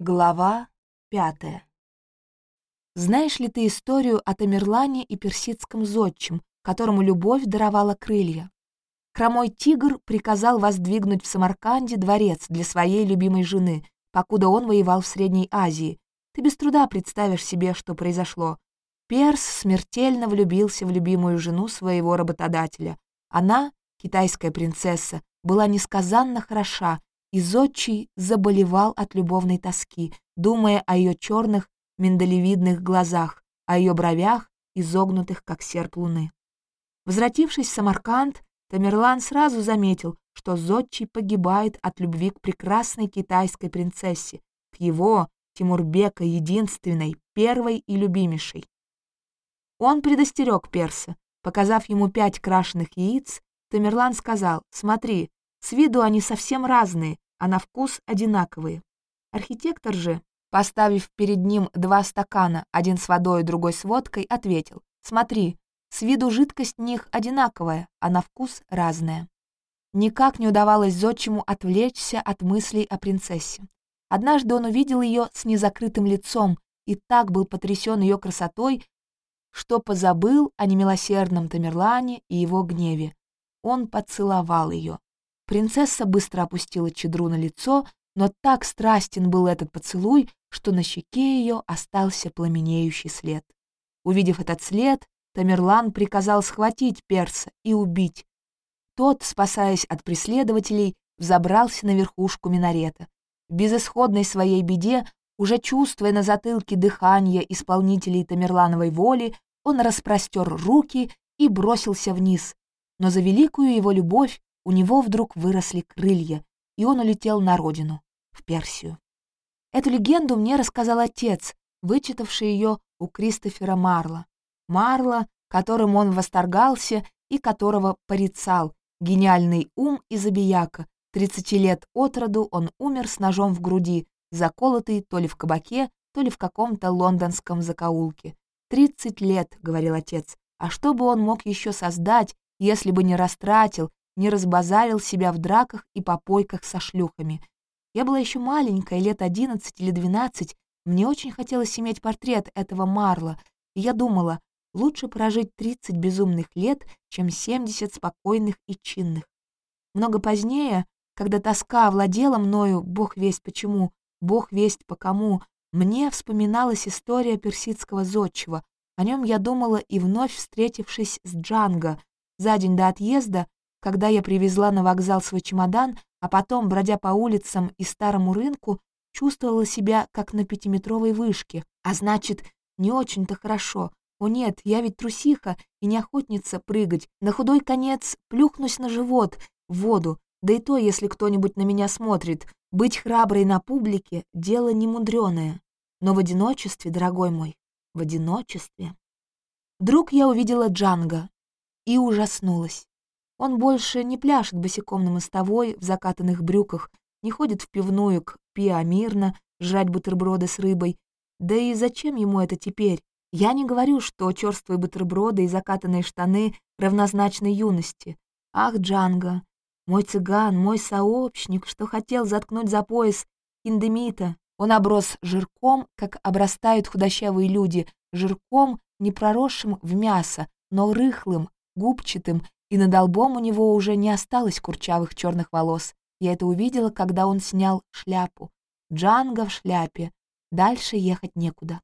Глава пятая. Знаешь ли ты историю о Тамерлане и персидском зодчем, которому любовь даровала крылья? Хромой тигр приказал воздвигнуть в Самарканде дворец для своей любимой жены, покуда он воевал в Средней Азии. Ты без труда представишь себе, что произошло. Перс смертельно влюбился в любимую жену своего работодателя. Она, китайская принцесса, была несказанно хороша, и зодчий заболевал от любовной тоски, думая о ее черных миндалевидных глазах, о ее бровях, изогнутых, как серп луны. Возвратившись в Самарканд, Тамерлан сразу заметил, что зодчий погибает от любви к прекрасной китайской принцессе, к его, Тимурбека, единственной, первой и любимейшей. Он предостерег перса. Показав ему пять крашеных яиц, Тамерлан сказал, «Смотри, с виду они совсем разные, а на вкус одинаковые. Архитектор же, поставив перед ним два стакана, один с водой, другой с водкой, ответил, «Смотри, с виду жидкость них одинаковая, а на вкус разная». Никак не удавалось зодчему отвлечься от мыслей о принцессе. Однажды он увидел ее с незакрытым лицом и так был потрясен ее красотой, что позабыл о немилосердном Тамерлане и его гневе. Он поцеловал ее. Принцесса быстро опустила чедру на лицо, но так страстен был этот поцелуй, что на щеке ее остался пламенеющий след. Увидев этот след, Тамерлан приказал схватить перса и убить. Тот, спасаясь от преследователей, взобрался на верхушку минарета. В безысходной своей беде, уже чувствуя на затылке дыхание исполнителей Тамерлановой воли, он распростер руки и бросился вниз. Но за великую его любовь у него вдруг выросли крылья, и он улетел на родину, в Персию. Эту легенду мне рассказал отец, вычитавший ее у Кристофера Марла. Марла, которым он восторгался и которого порицал, гениальный ум и забияка. Тридцати лет от роду он умер с ножом в груди, заколотый то ли в кабаке, то ли в каком-то лондонском закоулке. «Тридцать лет», — говорил отец, — «а что бы он мог еще создать, если бы не растратил, не разбазарил себя в драках и попойках со шлюхами. Я была еще маленькая, лет одиннадцать или двенадцать, мне очень хотелось иметь портрет этого Марла, и я думала, лучше прожить тридцать безумных лет, чем семьдесят спокойных и чинных. Много позднее, когда тоска овладела мною, бог весть почему, бог весть по кому, мне вспоминалась история персидского зодчего. О нем я думала и вновь встретившись с Джанго. За день до отъезда когда я привезла на вокзал свой чемодан, а потом, бродя по улицам и старому рынку, чувствовала себя как на пятиметровой вышке, а значит, не очень-то хорошо. О нет, я ведь трусиха и не охотница прыгать. На худой конец плюхнусь на живот, в воду. Да и то, если кто-нибудь на меня смотрит. Быть храброй на публике — дело немудреное. Но в одиночестве, дорогой мой, в одиночестве. Вдруг я увидела Джанго и ужаснулась. Он больше не пляшет босиком на мостовой в закатанных брюках, не ходит в пивную к Пиа мирно, жрать бутерброды с рыбой. Да и зачем ему это теперь? Я не говорю, что черствые бутерброды и закатанные штаны равнозначны юности. Ах, Джанго, мой цыган, мой сообщник, что хотел заткнуть за пояс индемита. Он оброс жирком, как обрастают худощавые люди, жирком, не проросшим в мясо, но рыхлым, губчатым и над лбом у него уже не осталось курчавых черных волос. Я это увидела, когда он снял шляпу. Джанго в шляпе. Дальше ехать некуда.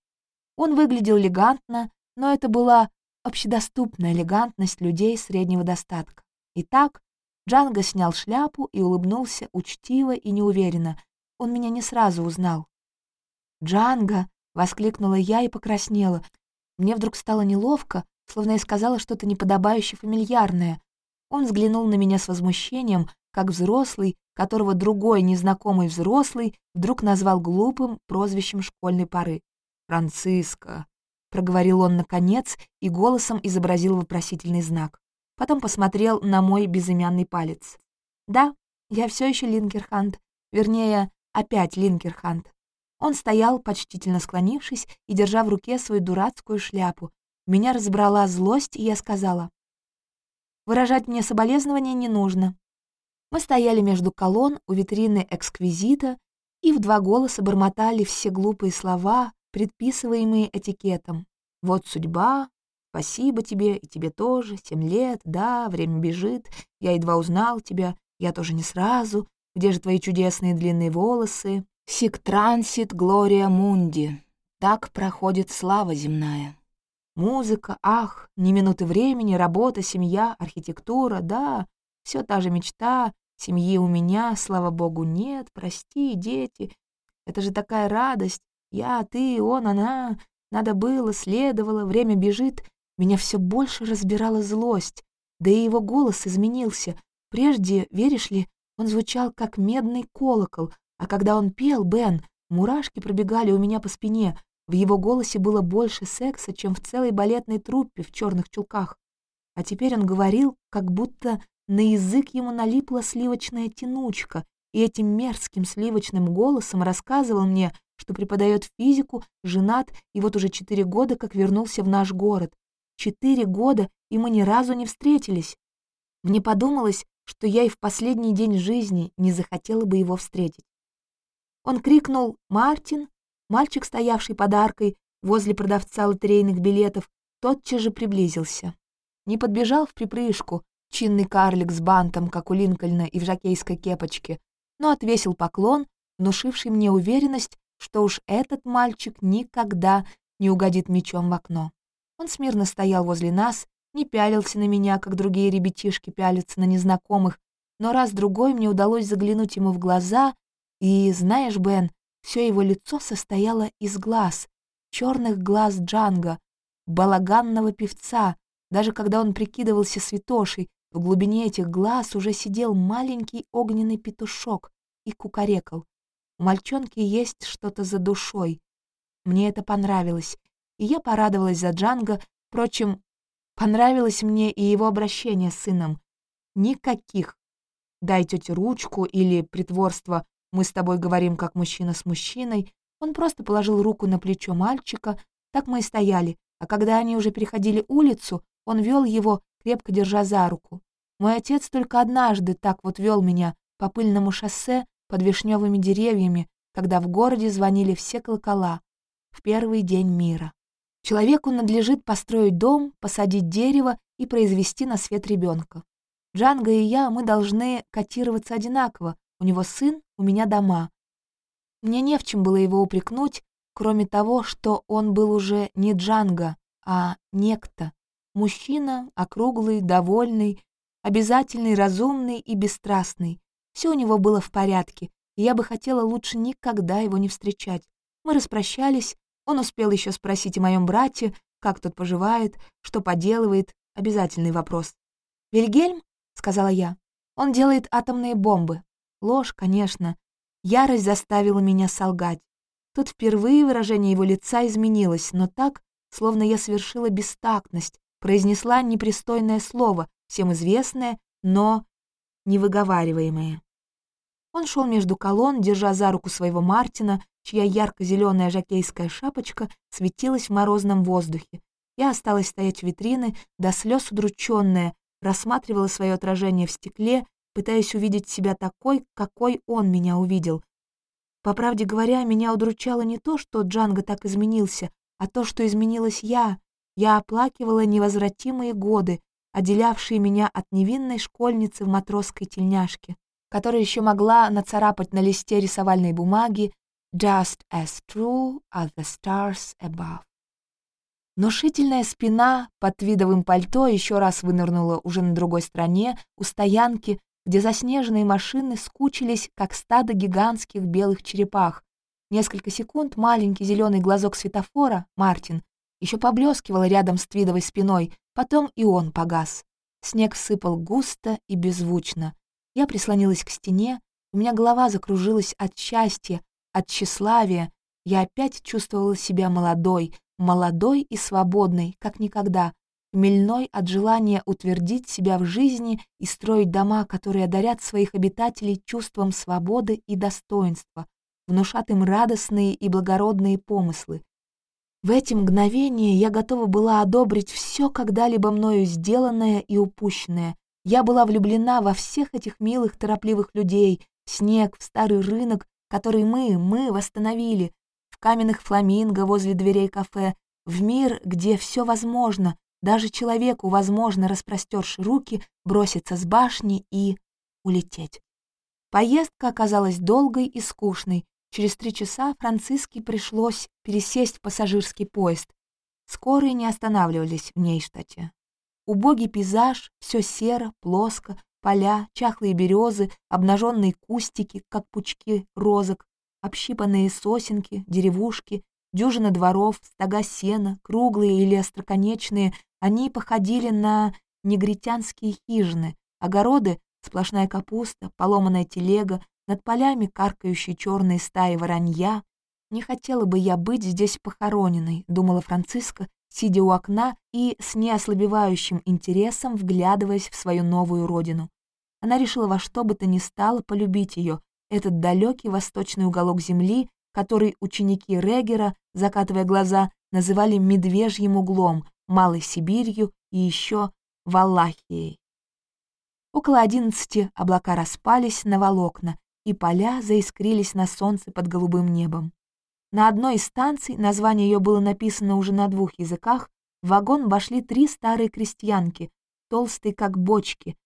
Он выглядел элегантно, но это была общедоступная элегантность людей среднего достатка. Итак, Джанго снял шляпу и улыбнулся учтиво и неуверенно. Он меня не сразу узнал. «Джанго!» — воскликнула я и покраснела. Мне вдруг стало неловко, словно я сказала что-то неподобающе фамильярное. Он взглянул на меня с возмущением, как взрослый, которого другой незнакомый взрослый вдруг назвал глупым прозвищем школьной поры. «Франциско», — проговорил он наконец и голосом изобразил вопросительный знак. Потом посмотрел на мой безымянный палец. «Да, я все еще Линкерхант, вернее, опять Линкерхант». Он стоял, почтительно склонившись и держа в руке свою дурацкую шляпу, меня разбрала злость, и я сказала, «Выражать мне соболезнования не нужно». Мы стояли между колонн у витрины эксквизита, и в два голоса бормотали все глупые слова, предписываемые этикетом. «Вот судьба», «Спасибо тебе, и тебе тоже, семь лет, да, время бежит, я едва узнал тебя, я тоже не сразу, где же твои чудесные длинные волосы?» «Сик трансит глория мунди», так проходит слава земная. Музыка, ах, ни минуты времени, работа, семья, архитектура, да, все та же мечта, семьи у меня, слава богу, нет, прости, дети. Это же такая радость. Я, ты, он, она. Надо было, следовало, время бежит. Меня все больше разбирала злость. Да и его голос изменился. Прежде, веришь ли, он звучал как медный колокол, а когда он пел, Бен, мурашки пробегали у меня по спине. В его голосе было больше секса, чем в целой балетной труппе в черных чулках. А теперь он говорил, как будто на язык ему налипла сливочная тянучка, и этим мерзким сливочным голосом рассказывал мне, что преподает физику, женат и вот уже четыре года как вернулся в наш город. Четыре года, и мы ни разу не встретились. Мне подумалось, что я и в последний день жизни не захотела бы его встретить. Он крикнул «Мартин!» Мальчик, стоявший под аркой возле продавца лотерейных билетов, тотчас же приблизился. Не подбежал в припрыжку, чинный карлик с бантом, как у Линкольна и в жакейской кепочке, но отвесил поклон, внушивший мне уверенность, что уж этот мальчик никогда не угодит мечом в окно. Он смирно стоял возле нас, не пялился на меня, как другие ребятишки пялятся на незнакомых, но раз-другой мне удалось заглянуть ему в глаза, и, знаешь, Бен, все его лицо состояло из глаз, черных глаз Джанга, балаганного певца, даже когда он прикидывался святошей, в глубине этих глаз уже сидел маленький огненный петушок и кукарекал. У мальчонки есть что-то за душой. Мне это понравилось, и я порадовалась за Джанга. Впрочем, понравилось мне и его обращение с сыном. Никаких «дай тете ручку» или притворство «мы с тобой говорим как мужчина с мужчиной». Он просто положил руку на плечо мальчика, так мы и стояли, а когда они уже переходили улицу, он вел его крепко держа за руку. Мой отец только однажды так вот вел меня по пыльному шоссе под вишневыми деревьями, когда в городе звонили все колокола, в первый день мира. Человеку надлежит построить дом, посадить дерево и произвести на свет ребенка. Джанго и я, мы должны котироваться одинаково. У него сын, у меня дома. Мне не в чем было его упрекнуть, кроме того, что он был уже не Джанго, а некто, Мужчина, округлый, довольный, обязательный, разумный и бесстрастный. Все у него было в порядке, и я бы хотела лучше никогда его не встречать. Мы распрощались, он успел еще спросить о моем брате, как тот поживает, что поделывает, обязательный вопрос. «Вильгельм?» — сказала я. «Он делает атомные бомбы». Ложь, конечно. Ярость заставила меня солгать. Тут впервые выражение его лица изменилось, но так, словно я совершила бестактность, произнесла непристойное слово, всем известное, но невыговариваемое. Он шел между колонн, держа за руку своего Мартина, чья ярко-зеленая жакейская шапочка светилась в морозном воздухе. Я осталась стоять в витрины, до слез удрученная, рассматривала свое отражение в стекле, пытаясь увидеть себя такой, какой он меня увидел. По правде говоря, меня удручало не то, что Джанго так изменился, а то, что изменилась я, я оплакивала невозвратимые годы, отделявшие меня от невинной школьницы в матросской тельняшке, которая еще могла нацарапать на листе рисовальной бумаги «Just as true as the stars above». Внушительная спина под твидовым пальто еще раз вынырнула уже на другой стороне, у стоянки, где заснеженные машины скучились, как стадо гигантских белых черепах. Несколько секунд маленький зеленый глазок светофора, Мартин, еще поблескивал рядом с Твидовой спиной, потом и он погас. Снег сыпал густо и беззвучно. Я прислонилась к стене, у меня голова закружилась от счастья, от тщеславия. Я опять чувствовала себя молодой, молодой и свободной, как никогда, хмельной от желания утвердить себя в жизни и строить дома, которые одарят своих обитателей чувством свободы и достоинства, внушат им радостные и благородные помыслы, в эти мгновения я готова была одобрить все когда-либо мною сделанное и упущенное. Я была влюблена во всех этих милых, торопливых людей, в снег, в старый рынок, который мы, мы восстановили, в каменных фламинго возле дверей кафе, в мир, где все возможно, даже человеку возможно, распростерши руки, броситься с башни и улететь. Поездка оказалась долгой и скучной. Через три часа Франциске пришлось пересесть в пассажирский поезд. Скорые не останавливались в Нейштате. Убогий пейзаж, все серо, плоско, поля, чахлые березы, обнаженные кустики, как пучки розок, общипанные сосенки, деревушки, дюжина дворов, стога сена, круглые или остроконечные, они походили на негритянские хижины, огороды — сплошная капуста, поломанная телега, над полями каркающие черные стаи воронья. «Не хотела бы я быть здесь похороненной», — думала Франциска, сидя у окна и с неослабевающим интересом вглядываясь в свою новую родину. Она решила во что бы то ни стало полюбить ее, этот далекий восточный уголок земли, который ученики Регера, закатывая глаза, называли «медвежьим углом», «малой Сибирью» и еще «Валахией». Около одиннадцати облака распались на волокна, и поля заискрились на солнце под голубым небом. На одной из станций, название ее было написано уже на двух языках, в вагон вошли три старые крестьянки, толстые как бочки,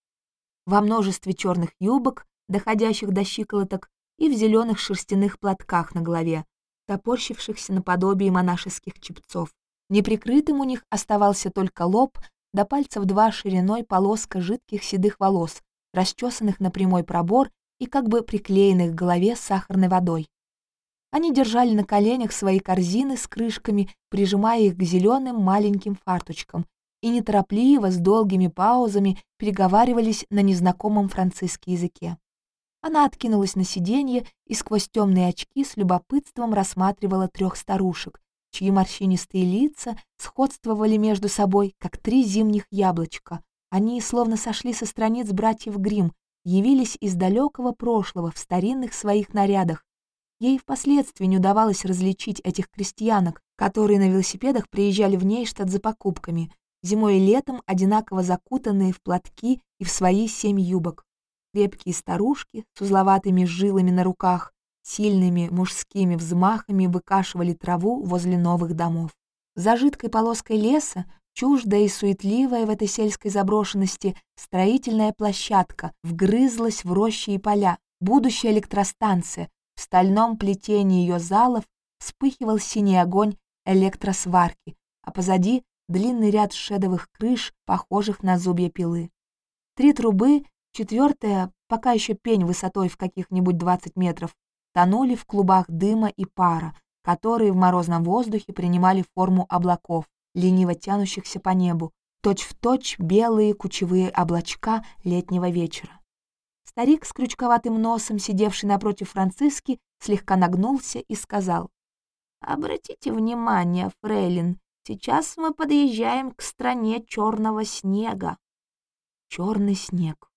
во множестве черных юбок, доходящих до щиколоток, и в зеленых шерстяных платках на голове, топорщившихся наподобие монашеских чепцов. Неприкрытым у них оставался только лоб, до пальцев два шириной полоска жидких седых волос, расчесанных на прямой пробор и как бы приклеенных к голове сахарной водой. Они держали на коленях свои корзины с крышками, прижимая их к зеленым маленьким фарточкам, и неторопливо, с долгими паузами, переговаривались на незнакомом французском языке. Она откинулась на сиденье и сквозь темные очки с любопытством рассматривала трех старушек, чьи морщинистые лица сходствовали между собой, как три зимних яблочка. Они словно сошли со страниц братьев Грим, явились из далекого прошлого в старинных своих нарядах. Ей впоследствии не удавалось различить этих крестьянок, которые на велосипедах приезжали в Нейштадт за покупками, зимой и летом одинаково закутанные в платки и в свои семь юбок крепкие старушки с узловатыми жилами на руках, сильными мужскими взмахами выкашивали траву возле новых домов. За жидкой полоской леса, чуждая и суетливая в этой сельской заброшенности, строительная площадка вгрызлась в рощи и поля, будущая электростанция, в стальном плетении ее залов вспыхивал синий огонь электросварки, а позади длинный ряд шедовых крыш, похожих на зубья пилы. Три трубы Четвертая, пока еще пень высотой в каких-нибудь 20 метров, тонули в клубах дыма и пара, которые в морозном воздухе принимали форму облаков, лениво тянущихся по небу, точь-в-точь точь белые кучевые облачка летнего вечера. Старик с крючковатым носом, сидевший напротив Франциски, слегка нагнулся и сказал, «Обратите внимание, фрейлин, сейчас мы подъезжаем к стране черного снега». Черный снег.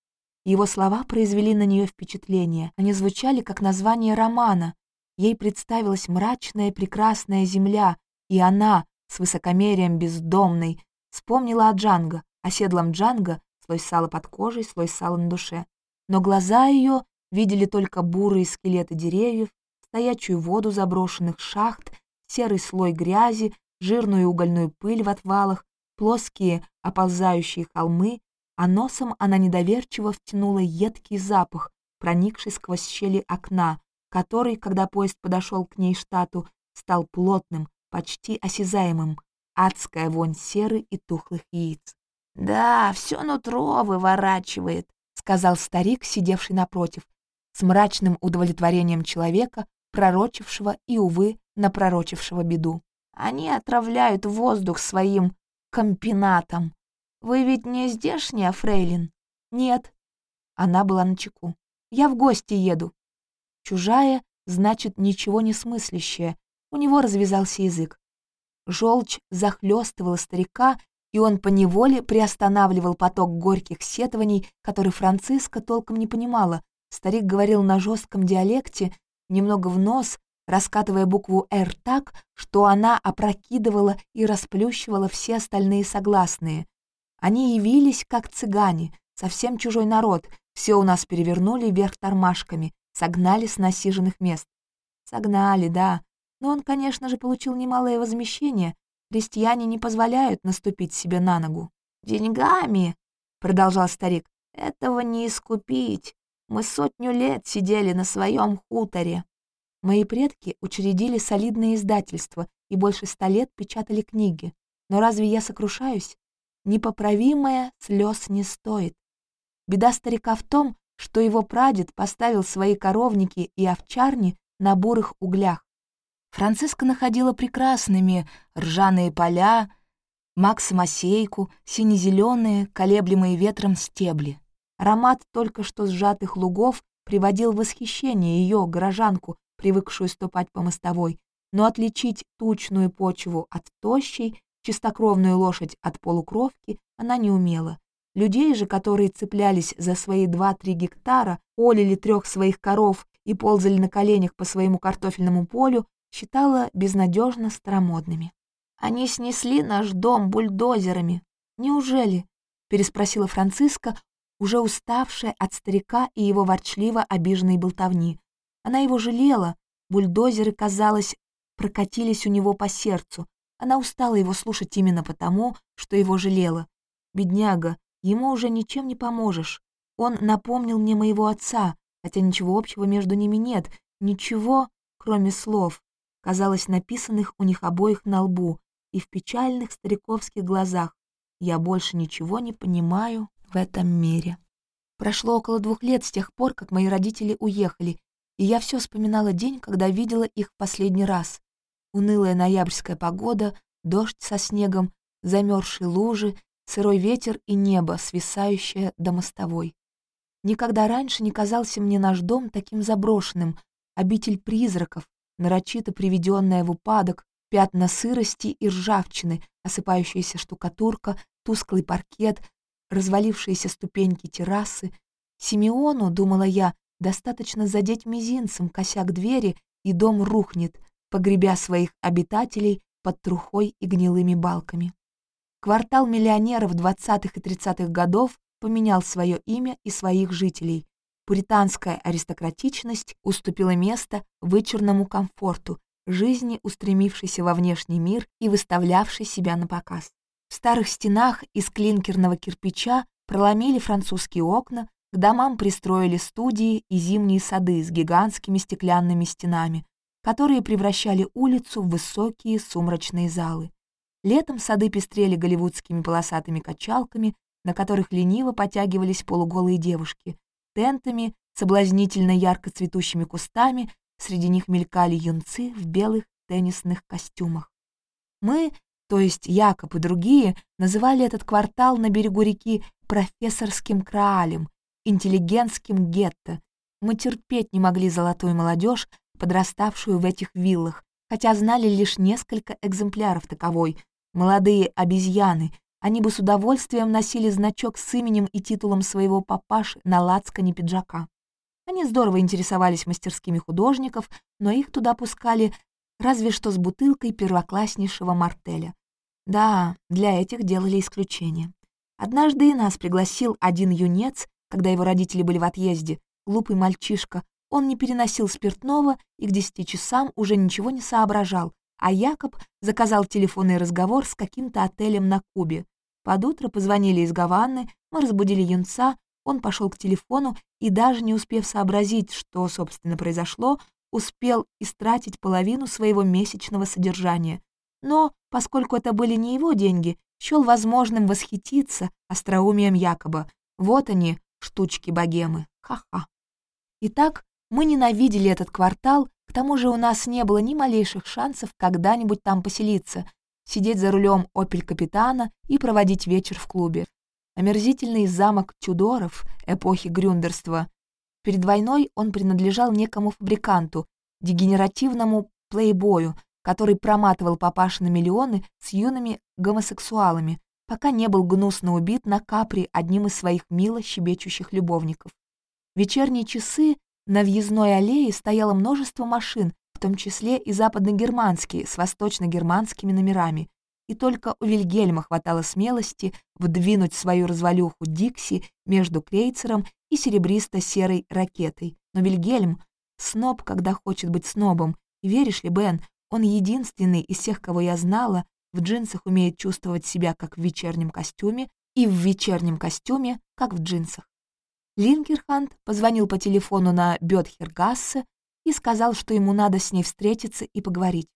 Его слова произвели на нее впечатление. Они звучали как название романа. Ей представилась мрачная прекрасная земля, и она, с высокомерием бездомной, вспомнила о Джанго, о седлом Джанго, слой сала под кожей, слой сала на душе. Но глаза ее видели только бурые скелеты деревьев, стоячую воду заброшенных шахт, серый слой грязи, жирную угольную пыль в отвалах, плоские оползающие холмы, а носом она недоверчиво втянула едкий запах, проникший сквозь щели окна, который, когда поезд подошел к ней штату, стал плотным, почти осязаемым, адская вонь серы и тухлых яиц. «Да, все нутро выворачивает», — сказал старик, сидевший напротив, с мрачным удовлетворением человека, пророчившего и, увы, напророчившего беду. «Они отравляют воздух своим комбинатом. «Вы ведь не здешняя, фрейлин?» «Нет». Она была на чеку. «Я в гости еду». Чужая, значит, ничего не смыслящая. У него развязался язык. Желчь захлестывала старика, и он поневоле приостанавливал поток горьких сетований, который Франциска толком не понимала. Старик говорил на жестком диалекте, немного в нос, раскатывая букву «Р» так, что она опрокидывала и расплющивала все остальные согласные. Они явились, как цыгане, совсем чужой народ, все у нас перевернули вверх тормашками, согнали с насиженных мест. Согнали, да. Но он, конечно же, получил немалое возмещение. Крестьяне не позволяют наступить себе на ногу. «Деньгами», — продолжал старик, — «этого не искупить. Мы сотню лет сидели на своем хуторе». Мои предки учредили солидное издательство и больше ста лет печатали книги. Но разве я сокрушаюсь? Непоправимое слез не стоит. Беда старика в том, что его прадед поставил свои коровники и овчарни на бурых углях. Франциска находила прекрасными ржаные поля, максимосейку, сине-зеленые, колеблемые ветром стебли. Аромат только что сжатых лугов приводил в восхищение ее, горожанку, привыкшую ступать по мостовой, но отличить тучную почву от тощей, чистокровную лошадь от полукровки она не умела. Людей же, которые цеплялись за свои 2-3 гектара, полили трех своих коров и ползали на коленях по своему картофельному полю, считала безнадежно старомодными. «Они снесли наш дом бульдозерами. Неужели?» — переспросила Франциска, уже уставшая от старика и его ворчливо обиженной болтовни. Она его жалела, бульдозеры, казалось, прокатились у него по сердцу. Она устала его слушать именно потому, что его жалела. Бедняга, ему уже ничем не поможешь. Он напомнил мне моего отца, хотя ничего общего между ними нет, ничего, кроме слов, казалось, написанных у них обоих на лбу и в печальных стариковских глазах. Я больше ничего не понимаю в этом мире. Прошло около двух лет с тех пор, как мои родители уехали, и я все вспоминала день, когда видела их в последний раз. Унылая ноябрьская погода, дождь со снегом, замерзшие лужи, сырой ветер и небо, свисающее до мостовой. Никогда раньше не казался мне наш дом таким заброшенным, обитель призраков, нарочито приведенная в упадок, пятна сырости и ржавчины, осыпающаяся штукатурка, тусклый паркет, развалившиеся ступеньки террасы. Симеону, думала я, достаточно задеть мизинцем косяк двери, и дом рухнет, погребя своих обитателей под трухой и гнилыми балками. Квартал миллионеров 20-х и 30-х годов поменял свое имя и своих жителей. Пуританская аристократичность уступила место вычурному комфорту, жизни, устремившейся во внешний мир и выставлявшей себя на показ. В старых стенах из клинкерного кирпича проломили французские окна, к домам пристроили студии и зимние сады с гигантскими стеклянными стенами, которые превращали улицу в высокие сумрачные залы. Летом сады пестрели голливудскими полосатыми качалками, на которых лениво потягивались полуголые девушки, тентами, соблазнительно ярко цветущими кустами, среди них мелькали юнцы в белых теннисных костюмах. Мы, то есть Якоб и другие, называли этот квартал на берегу реки профессорским краалем, интеллигентским гетто. Мы терпеть не могли золотую молодежь, подраставшую в этих виллах, хотя знали лишь несколько экземпляров таковой. Молодые обезьяны, они бы с удовольствием носили значок с именем и титулом своего папаши на лацкане пиджака. Они здорово интересовались мастерскими художников, но их туда пускали разве что с бутылкой первокласснейшего мартеля. Да, для этих делали исключение. Однажды и нас пригласил один юнец, когда его родители были в отъезде, глупый мальчишка, он не переносил спиртного и к десяти часам уже ничего не соображал, а Якоб заказал телефонный разговор с каким-то отелем на Кубе. Под утро позвонили из Гаваны, мы разбудили юнца, он пошел к телефону и, даже не успев сообразить, что, собственно, произошло, успел истратить половину своего месячного содержания. Но, поскольку это были не его деньги, счел возможным восхититься остроумием Якоба. Вот они, штучки богемы. Ха-ха. Итак, мы ненавидели этот квартал, к тому же у нас не было ни малейших шансов когда-нибудь там поселиться, сидеть за рулем «Опель-капитана» и проводить вечер в клубе. Омерзительный замок Тюдоров эпохи грюндерства. Перед войной он принадлежал некому фабриканту, дегенеративному плейбою, который проматывал папаши на миллионы с юными гомосексуалами, пока не был гнусно убит на капри одним из своих мило щебечущих любовников. Вечерние часы на въездной аллее стояло множество машин, в том числе и западногерманские с восточно-германскими номерами, и только у Вильгельма хватало смелости вдвинуть свою развалюху Дикси между крейцером и серебристо-серой ракетой. Но Вильгельм, сноб, когда хочет быть снобом. И веришь ли, Бен, он единственный из всех, кого я знала, в джинсах умеет чувствовать себя как в вечернем костюме и в вечернем костюме, как в джинсах. Линкерхант позвонил по телефону на Бетхергассе и сказал, что ему надо с ней встретиться и поговорить.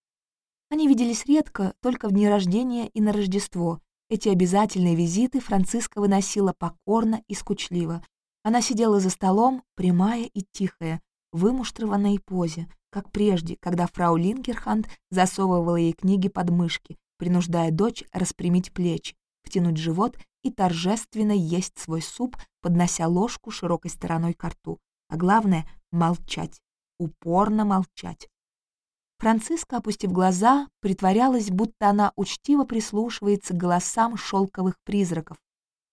Они виделись редко, только в дни рождения и на Рождество. Эти обязательные визиты Франциска выносила покорно и скучливо. Она сидела за столом, прямая и тихая, в вымуштрованной позе, как прежде, когда фрау Линкерхант засовывала ей книги под мышки, принуждая дочь распрямить плечи, втянуть живот и торжественно есть свой суп, поднося ложку широкой стороной к рту. А главное — молчать, упорно молчать. Франциска, опустив глаза, притворялась, будто она учтиво прислушивается к голосам шелковых призраков.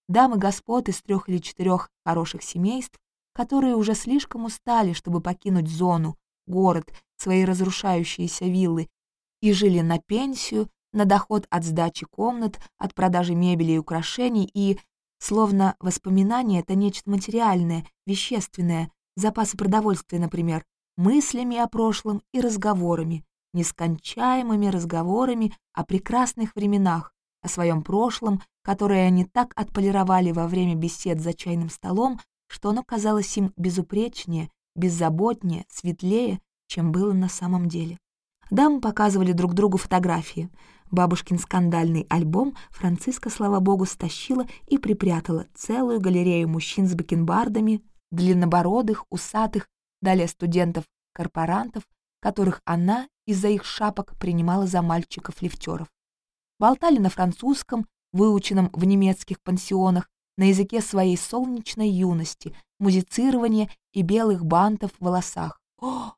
Дамы господ из трех или четырех хороших семейств, которые уже слишком устали, чтобы покинуть зону, город, свои разрушающиеся виллы, и жили на пенсию, на доход от сдачи комнат, от продажи мебели и украшений, и, словно воспоминания, это нечто материальное, вещественное, запасы продовольствия, например, мыслями о прошлом и разговорами, нескончаемыми разговорами о прекрасных временах, о своем прошлом, которое они так отполировали во время бесед за чайным столом, что оно казалось им безупречнее, беззаботнее, светлее, чем было на самом деле. Дамы показывали друг другу фотографии. Бабушкин скандальный альбом Франциска, слава богу, стащила и припрятала целую галерею мужчин с бакенбардами, длиннобородых, усатых, далее студентов-корпорантов, которых она из-за их шапок принимала за мальчиков-лифтеров. Болтали на французском, выученном в немецких пансионах, на языке своей солнечной юности, музицирования и белых бантов в волосах. О,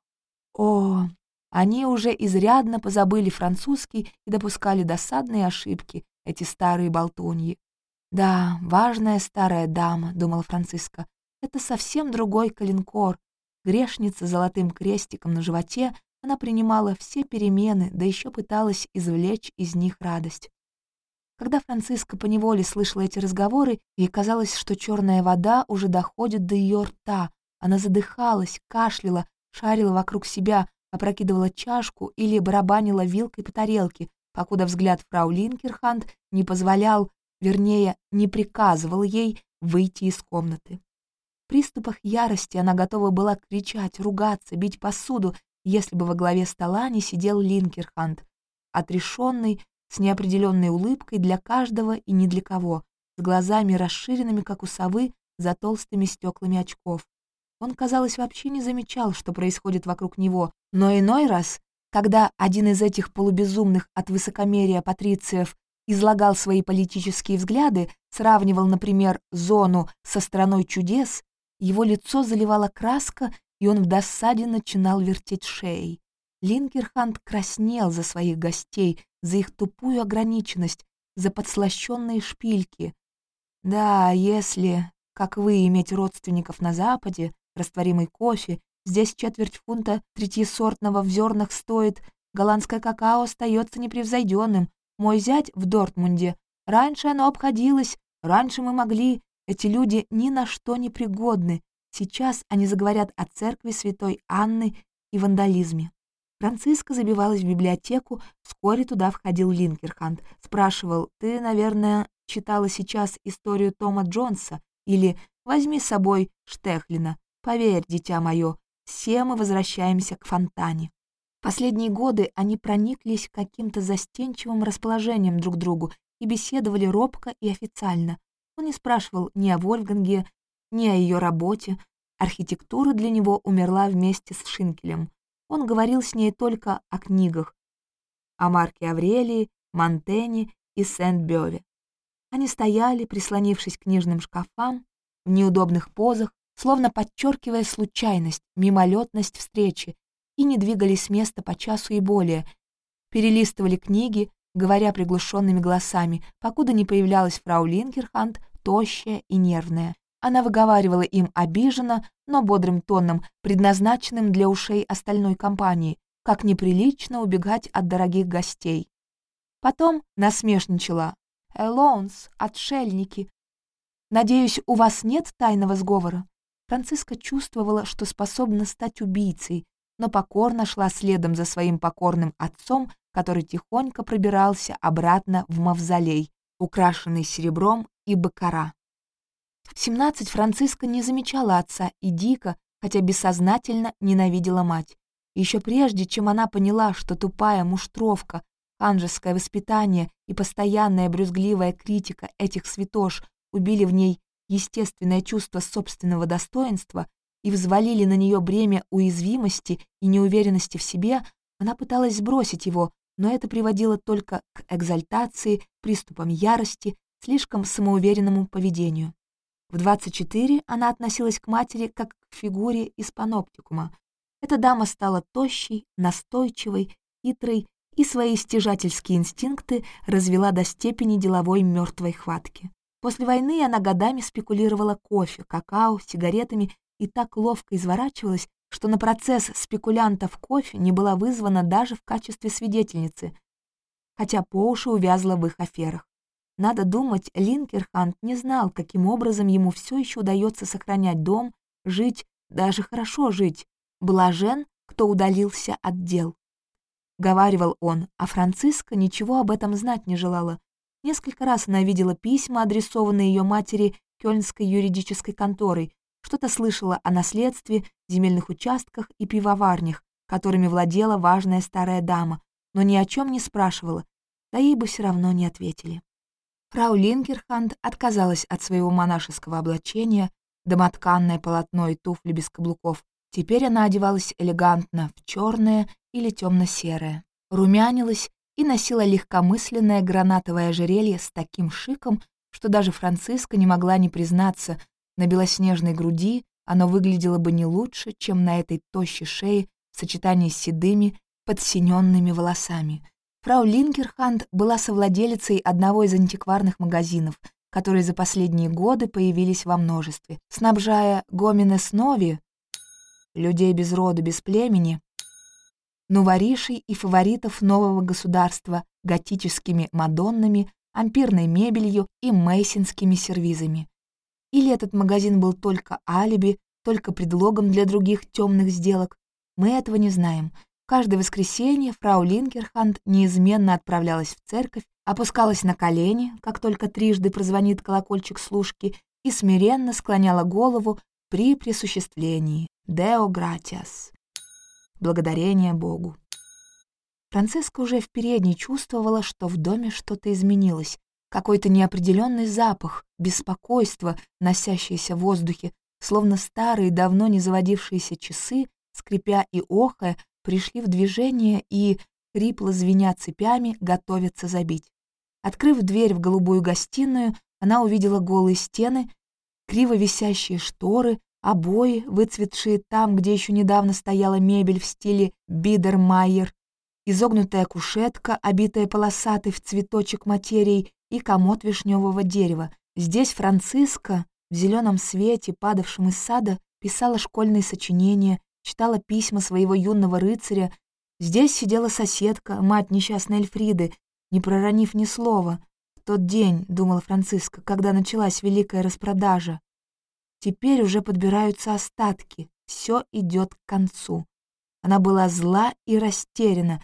о, они уже изрядно позабыли французский и допускали досадные ошибки, эти старые болтуньи. «Да, важная старая дама», — думала Франциска, — «это совсем другой калинкор». Грешница с золотым крестиком на животе, она принимала все перемены, да еще пыталась извлечь из них радость. Когда Франциска поневоле слышала эти разговоры, ей казалось, что черная вода уже доходит до ее рта. Она задыхалась, кашляла, шарила вокруг себя, опрокидывала чашку или барабанила вилкой по тарелке, покуда взгляд фрау Линкерханд не позволял, вернее, не приказывал ей выйти из комнаты. В приступах ярости она готова была кричать, ругаться, бить посуду, если бы во главе стола не сидел Линкерханд, отрешенный, с неопределенной улыбкой для каждого и ни для кого, с глазами расширенными, как у совы, за толстыми стеклами очков. Он, казалось, вообще не замечал, что происходит вокруг него, но иной раз, когда один из этих полубезумных от высокомерия патрициев излагал свои политические взгляды, сравнивал, например, зону со страной чудес, его лицо заливала краска, и он в досаде начинал вертеть шеей. Линкерханд краснел за своих гостей, за их тупую ограниченность, за подслащенные шпильки. Да, если, как вы, иметь родственников на Западе, растворимый кофе, здесь четверть фунта третьесортного в зернах стоит, голландское какао остается непревзойденным. Мой зять в Дортмунде. Раньше оно обходилось, раньше мы могли. Эти люди ни на что не пригодны. Сейчас они заговорят о церкви святой Анны и вандализме. Франциска забивалась в библиотеку, вскоре туда входил Линкерхант. Спрашивал, «Ты, наверное, читала сейчас историю Тома Джонса или «Возьми с собой Штехлина». Поверь, дитя мое, все мы возвращаемся к фонтане». Последние годы они прониклись каким-то застенчивым расположением друг к другу и беседовали робко и официально. Он не спрашивал ни о Вольфганге, ни о ее работе. Архитектура для него умерла вместе с Шинкелем. Он говорил с ней только о книгах, о Марке Аврелии, Монтене и Сент-Бёве. Они стояли, прислонившись к книжным шкафам, в неудобных позах, словно подчеркивая случайность, мимолетность встречи, и не двигались с места по часу и более, перелистывали книги, говоря приглушенными голосами, покуда не появлялась фрау Линкерханд, тощая и нервная. Она выговаривала им обиженно, но бодрым тоном, предназначенным для ушей остальной компании, как неприлично убегать от дорогих гостей. Потом насмешничала. «Элонс, отшельники. Надеюсь, у вас нет тайного сговора? Франциска чувствовала, что способна стать убийцей, но покорно шла следом за своим покорным отцом, который тихонько пробирался обратно в мавзолей, украшенный серебром и бакара. В 17 Франциска не замечала отца и дико, хотя бессознательно ненавидела мать. Еще прежде, чем она поняла, что тупая муштровка, ханжеское воспитание и постоянная брюзгливая критика этих святош убили в ней естественное чувство собственного достоинства и взвалили на нее бремя уязвимости и неуверенности в себе, она пыталась сбросить его, но это приводило только к экзальтации, приступам ярости, слишком самоуверенному поведению. В 24 она относилась к матери как к фигуре из паноптикума. Эта дама стала тощей, настойчивой, хитрой и свои стяжательские инстинкты развела до степени деловой мертвой хватки. После войны она годами спекулировала кофе, какао, сигаретами и так ловко изворачивалась, что на процесс спекулянтов кофе не была вызвана даже в качестве свидетельницы, хотя по уши увязла в их аферах. Надо думать, Линкерхант не знал, каким образом ему все еще удается сохранять дом, жить, даже хорошо жить. Блажен, кто удалился от дел. Говаривал он, а Франциска ничего об этом знать не желала. Несколько раз она видела письма, адресованные ее матери Кёльнской юридической конторой, что-то слышала о наследстве, земельных участках и пивоварнях, которыми владела важная старая дама, но ни о чем не спрашивала, да ей бы все равно не ответили. Фрау Линкерханд отказалась от своего монашеского облачения, домотканное полотно и туфли без каблуков. Теперь она одевалась элегантно в черное или темно-серое, румянилась и носила легкомысленное гранатовое ожерелье с таким шиком, что даже Франциска не могла не признаться, на белоснежной груди оно выглядело бы не лучше, чем на этой тощей шее в сочетании с седыми, подсиненными волосами. Фрау Линкерханд была совладелицей одного из антикварных магазинов, которые за последние годы появились во множестве, снабжая Гоминес Нови, людей без рода, без племени, нуворишей и фаворитов нового государства готическими мадоннами, ампирной мебелью и мейсинскими сервизами. Или этот магазин был только алиби, только предлогом для других темных сделок, мы этого не знаем, Каждое воскресенье фрау Линкерханд неизменно отправлялась в церковь, опускалась на колени, как только трижды прозвонит колокольчик служки, и смиренно склоняла голову при присуществлении. «Део гратиас» — благодарение Богу. Франциска уже в передней чувствовала, что в доме что-то изменилось, какой-то неопределенный запах, беспокойство, носящееся в воздухе, словно старые, давно не заводившиеся часы, скрипя и охая, пришли в движение и, хрипло звеня цепями, готовятся забить. Открыв дверь в голубую гостиную, она увидела голые стены, криво висящие шторы, обои, выцветшие там, где еще недавно стояла мебель в стиле Бидермайер, изогнутая кушетка, обитая полосатой в цветочек материей, и комод вишневого дерева. Здесь Франциска, в зеленом свете, падавшем из сада, писала школьные сочинения, читала письма своего юного рыцаря. Здесь сидела соседка, мать несчастной Эльфриды, не проронив ни слова. В тот день, думала Франциска, когда началась великая распродажа. Теперь уже подбираются остатки, все идет к концу. Она была зла и растеряна.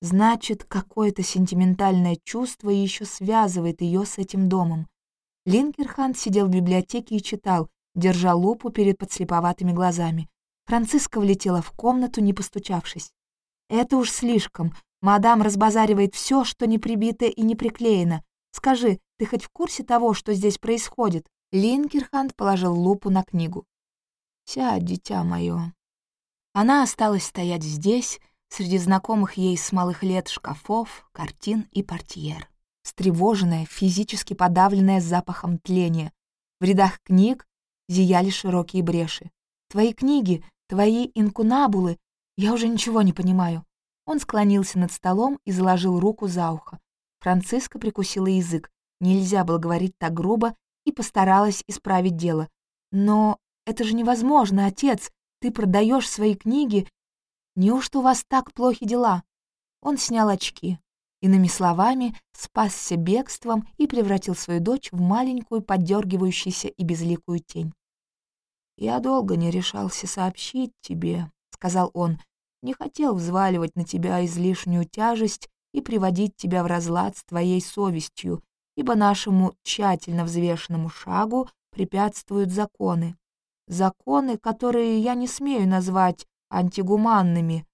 Значит, какое-то сентиментальное чувство еще связывает ее с этим домом. Линкерханд сидел в библиотеке и читал, держа лупу перед подслеповатыми глазами. Франциска влетела в комнату, не постучавшись. «Это уж слишком. Мадам разбазаривает все, что не прибито и не приклеено. Скажи, ты хоть в курсе того, что здесь происходит?» Линкерханд положил лупу на книгу. «Сядь, дитя мое». Она осталась стоять здесь, среди знакомых ей с малых лет шкафов, картин и портьер. Встревоженная, физически подавленная запахом тления. В рядах книг зияли широкие бреши. «Твои книги Твои инкунабулы, я уже ничего не понимаю». Он склонился над столом и заложил руку за ухо. Франциска прикусила язык. Нельзя было говорить так грубо и постаралась исправить дело. «Но это же невозможно, отец. Ты продаешь свои книги. Неужто у вас так плохи дела?» Он снял очки. Иными словами, спасся бегством и превратил свою дочь в маленькую, поддергивающуюся и безликую тень. «Я долго не решался сообщить тебе», — сказал он. «Не хотел взваливать на тебя излишнюю тяжесть и приводить тебя в разлад с твоей совестью, ибо нашему тщательно взвешенному шагу препятствуют законы. Законы, которые я не смею назвать антигуманными».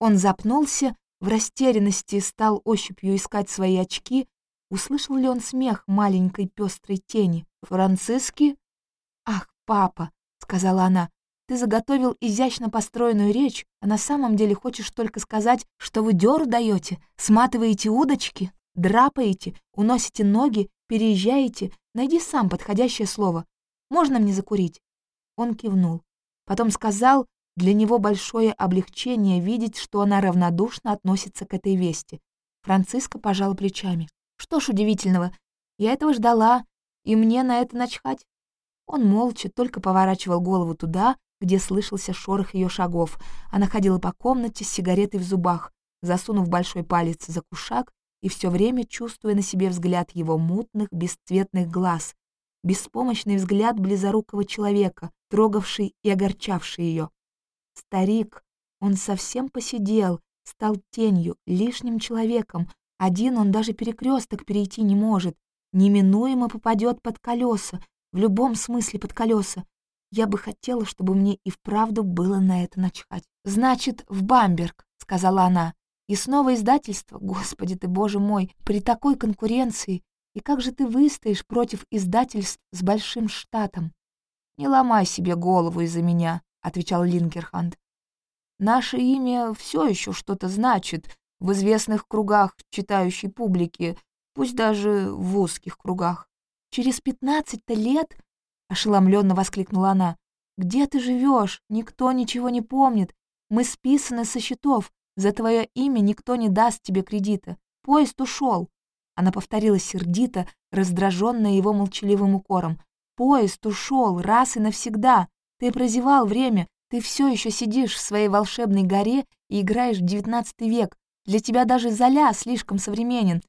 Он запнулся, в растерянности стал ощупью искать свои очки. Услышал ли он смех маленькой пестрой тени? Франциски? «Ах, папа!» — сказала она. «Ты заготовил изящно построенную речь, а на самом деле хочешь только сказать, что вы дёру даете, сматываете удочки, драпаете, уносите ноги, переезжаете. Найди сам подходящее слово. Можно мне закурить?» Он кивнул. Потом сказал, для него большое облегчение видеть, что она равнодушно относится к этой вести. Франциска пожала плечами. «Что ж удивительного, я этого ждала, и мне на это начхать». Он молча только поворачивал голову туда, где слышался шорох ее шагов. Она ходила по комнате с сигаретой в зубах, засунув большой палец за кушак и все время чувствуя на себе взгляд его мутных, бесцветных глаз, беспомощный взгляд близорукого человека, трогавший и огорчавший ее. Старик, он совсем посидел, стал тенью, лишним человеком. Один он даже перекресток перейти не может. Неминуемо попадет под колеса, в любом смысле под колеса. Я бы хотела, чтобы мне и вправду было на это начхать. «Значит, в Бамберг», — сказала она. «И снова издательство? Господи ты, боже мой, при такой конкуренции! И как же ты выстоишь против издательств с большим штатом?» «Не ломай себе голову из-за меня», — отвечал Линкерханд. «Наше имя все еще что-то значит в известных кругах читающей публики, пусть даже в узких кругах. Через пятнадцать-то лет, — ошеломленно воскликнула она, — где ты живешь? Никто ничего не помнит. Мы списаны со счетов. За твое имя никто не даст тебе кредита. Поезд ушел. Она повторила сердито, раздраженная его молчаливым укором. Поезд ушел раз и навсегда. Ты прозевал время, ты все еще сидишь в своей волшебной горе и играешь в девятнадцатый век. Для тебя даже Золя слишком современен.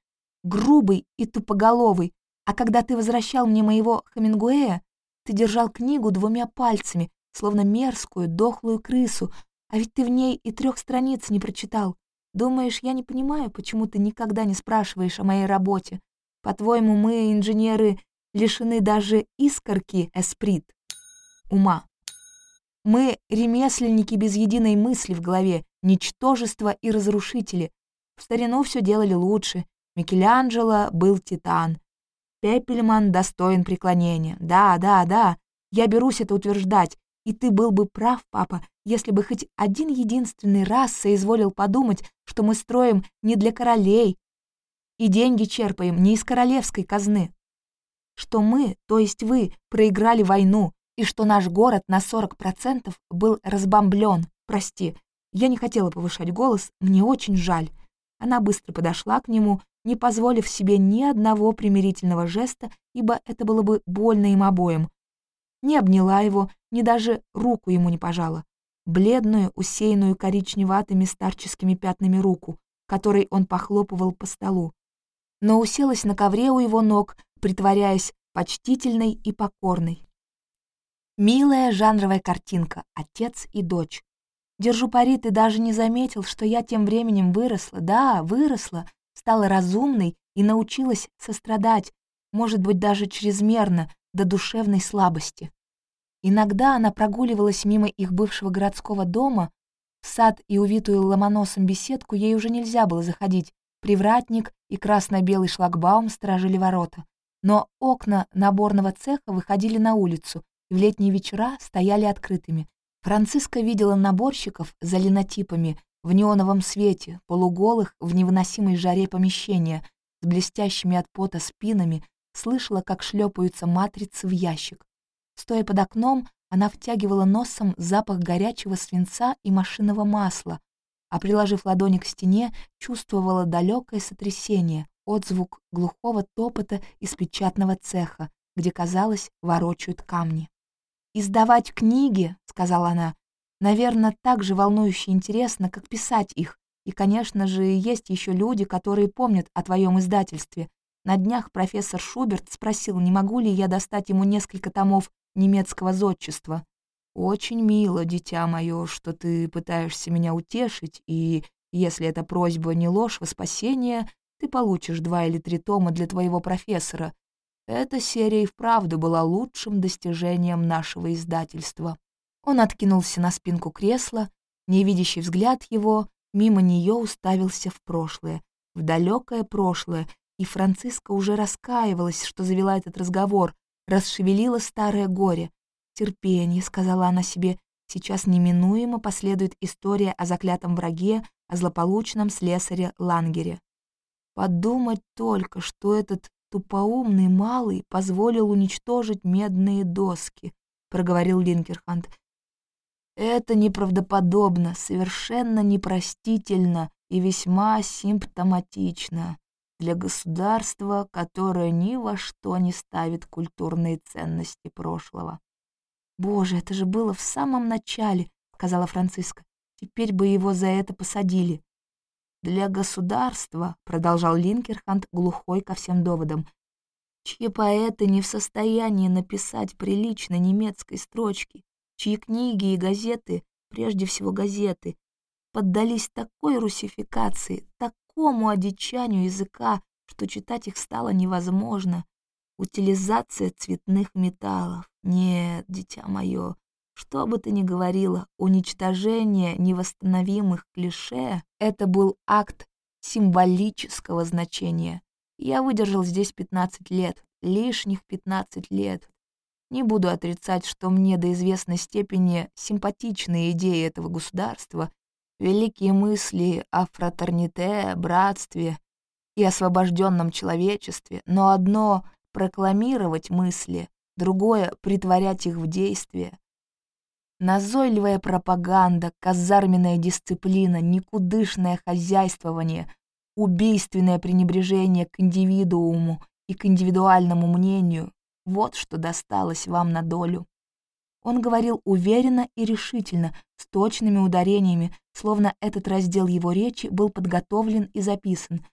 Грубый и тупоголовый. А когда ты возвращал мне моего Хемингуэя, ты держал книгу двумя пальцами, словно мерзкую, дохлую крысу, а ведь ты в ней и трех страниц не прочитал. Думаешь, я не понимаю, почему ты никогда не спрашиваешь о моей работе? По-твоему, мы, инженеры, лишены даже искорки эсприт, ума. Мы ремесленники без единой мысли в голове, ничтожество и разрушители. В старину все делали лучше. Микеланджело был титан. Пепельман достоин преклонения. Да, да, да, я берусь это утверждать. И ты был бы прав, папа, если бы хоть один единственный раз соизволил подумать, что мы строим не для королей и деньги черпаем не из королевской казны. Что мы, то есть вы, проиграли войну, и что наш город на 40% был разбомблен. Прости, я не хотела повышать голос, мне очень жаль. Она быстро подошла к нему, не позволив себе ни одного примирительного жеста, ибо это было бы больно им обоим. Не обняла его, ни даже руку ему не пожала. Бледную, усеянную коричневатыми старческими пятнами руку, которой он похлопывал по столу. Но уселась на ковре у его ног, притворяясь почтительной и покорной. Милая жанровая картинка «Отец и дочь». Держу пари, ты даже не заметил, что я тем временем выросла. Да, выросла, стала разумной и научилась сострадать, может быть, даже чрезмерно, до душевной слабости. Иногда она прогуливалась мимо их бывшего городского дома, в сад и увитую ломоносом беседку ей уже нельзя было заходить, привратник и красно-белый шлагбаум сторожили ворота. Но окна наборного цеха выходили на улицу, и в летние вечера стояли открытыми. Франциска видела наборщиков за линотипами в неоновом свете, полуголых в невыносимой жаре помещения, с блестящими от пота спинами, слышала, как шлепаются матрицы в ящик. Стоя под окном, она втягивала носом запах горячего свинца и машинного масла, а, приложив ладони к стене, чувствовала далекое сотрясение, отзвук глухого топота из печатного цеха, где, казалось, ворочают камни. «Издавать книги», — сказала она, — «наверное, так же волнующе интересно, как писать их. И, конечно же, есть еще люди, которые помнят о твоем издательстве. На днях профессор Шуберт спросил, не могу ли я достать ему несколько томов немецкого зодчества. «Очень мило, дитя мое, что ты пытаешься меня утешить, и, если эта просьба не ложь во спасение, ты получишь два или три тома для твоего профессора. Эта серия и вправду была лучшим достижением нашего издательства». Он откинулся на спинку кресла, невидящий взгляд его мимо нее уставился в прошлое, в далекое прошлое, и Франциска уже раскаивалась, что завела этот разговор, расшевелила старое горе. «Терпение», — сказала она себе, — «сейчас неминуемо последует история о заклятом враге, о злополучном слесаре Лангере». Подумать только, что этот тупоумный малый позволил уничтожить медные доски, проговорил Линкерхант. Это неправдоподобно, совершенно непростительно и весьма симптоматично для государства, которое ни во что не ставит культурные ценности прошлого. «Боже, это же было в самом начале», — сказала Франциска. «Теперь бы его за это посадили». «Для государства», — продолжал Линкерхант, глухой ко всем доводам, чьи поэты не в состоянии написать прилично немецкой строчки, чьи книги и газеты, прежде всего газеты, поддались такой русификации, такому одичанию языка, что читать их стало невозможно. Утилизация цветных металлов. Нет, дитя мое, что бы ты ни говорила, уничтожение невосстановимых клише — это был акт символического значения. Я выдержал здесь 15 лет, лишних 15 лет. Не буду отрицать, что мне до известной степени симпатичны идеи этого государства, великие мысли о фратерните, братстве и освобожденном человечестве, но одно — прокламировать мысли, другое — притворять их в действие. Назойливая пропаганда, казарменная дисциплина, никудышное хозяйствование, убийственное пренебрежение к индивидууму и к индивидуальному мнению вот что досталось вам на долю. Он говорил уверенно и решительно, с точными ударениями, словно этот раздел его речи был подготовлен и записан.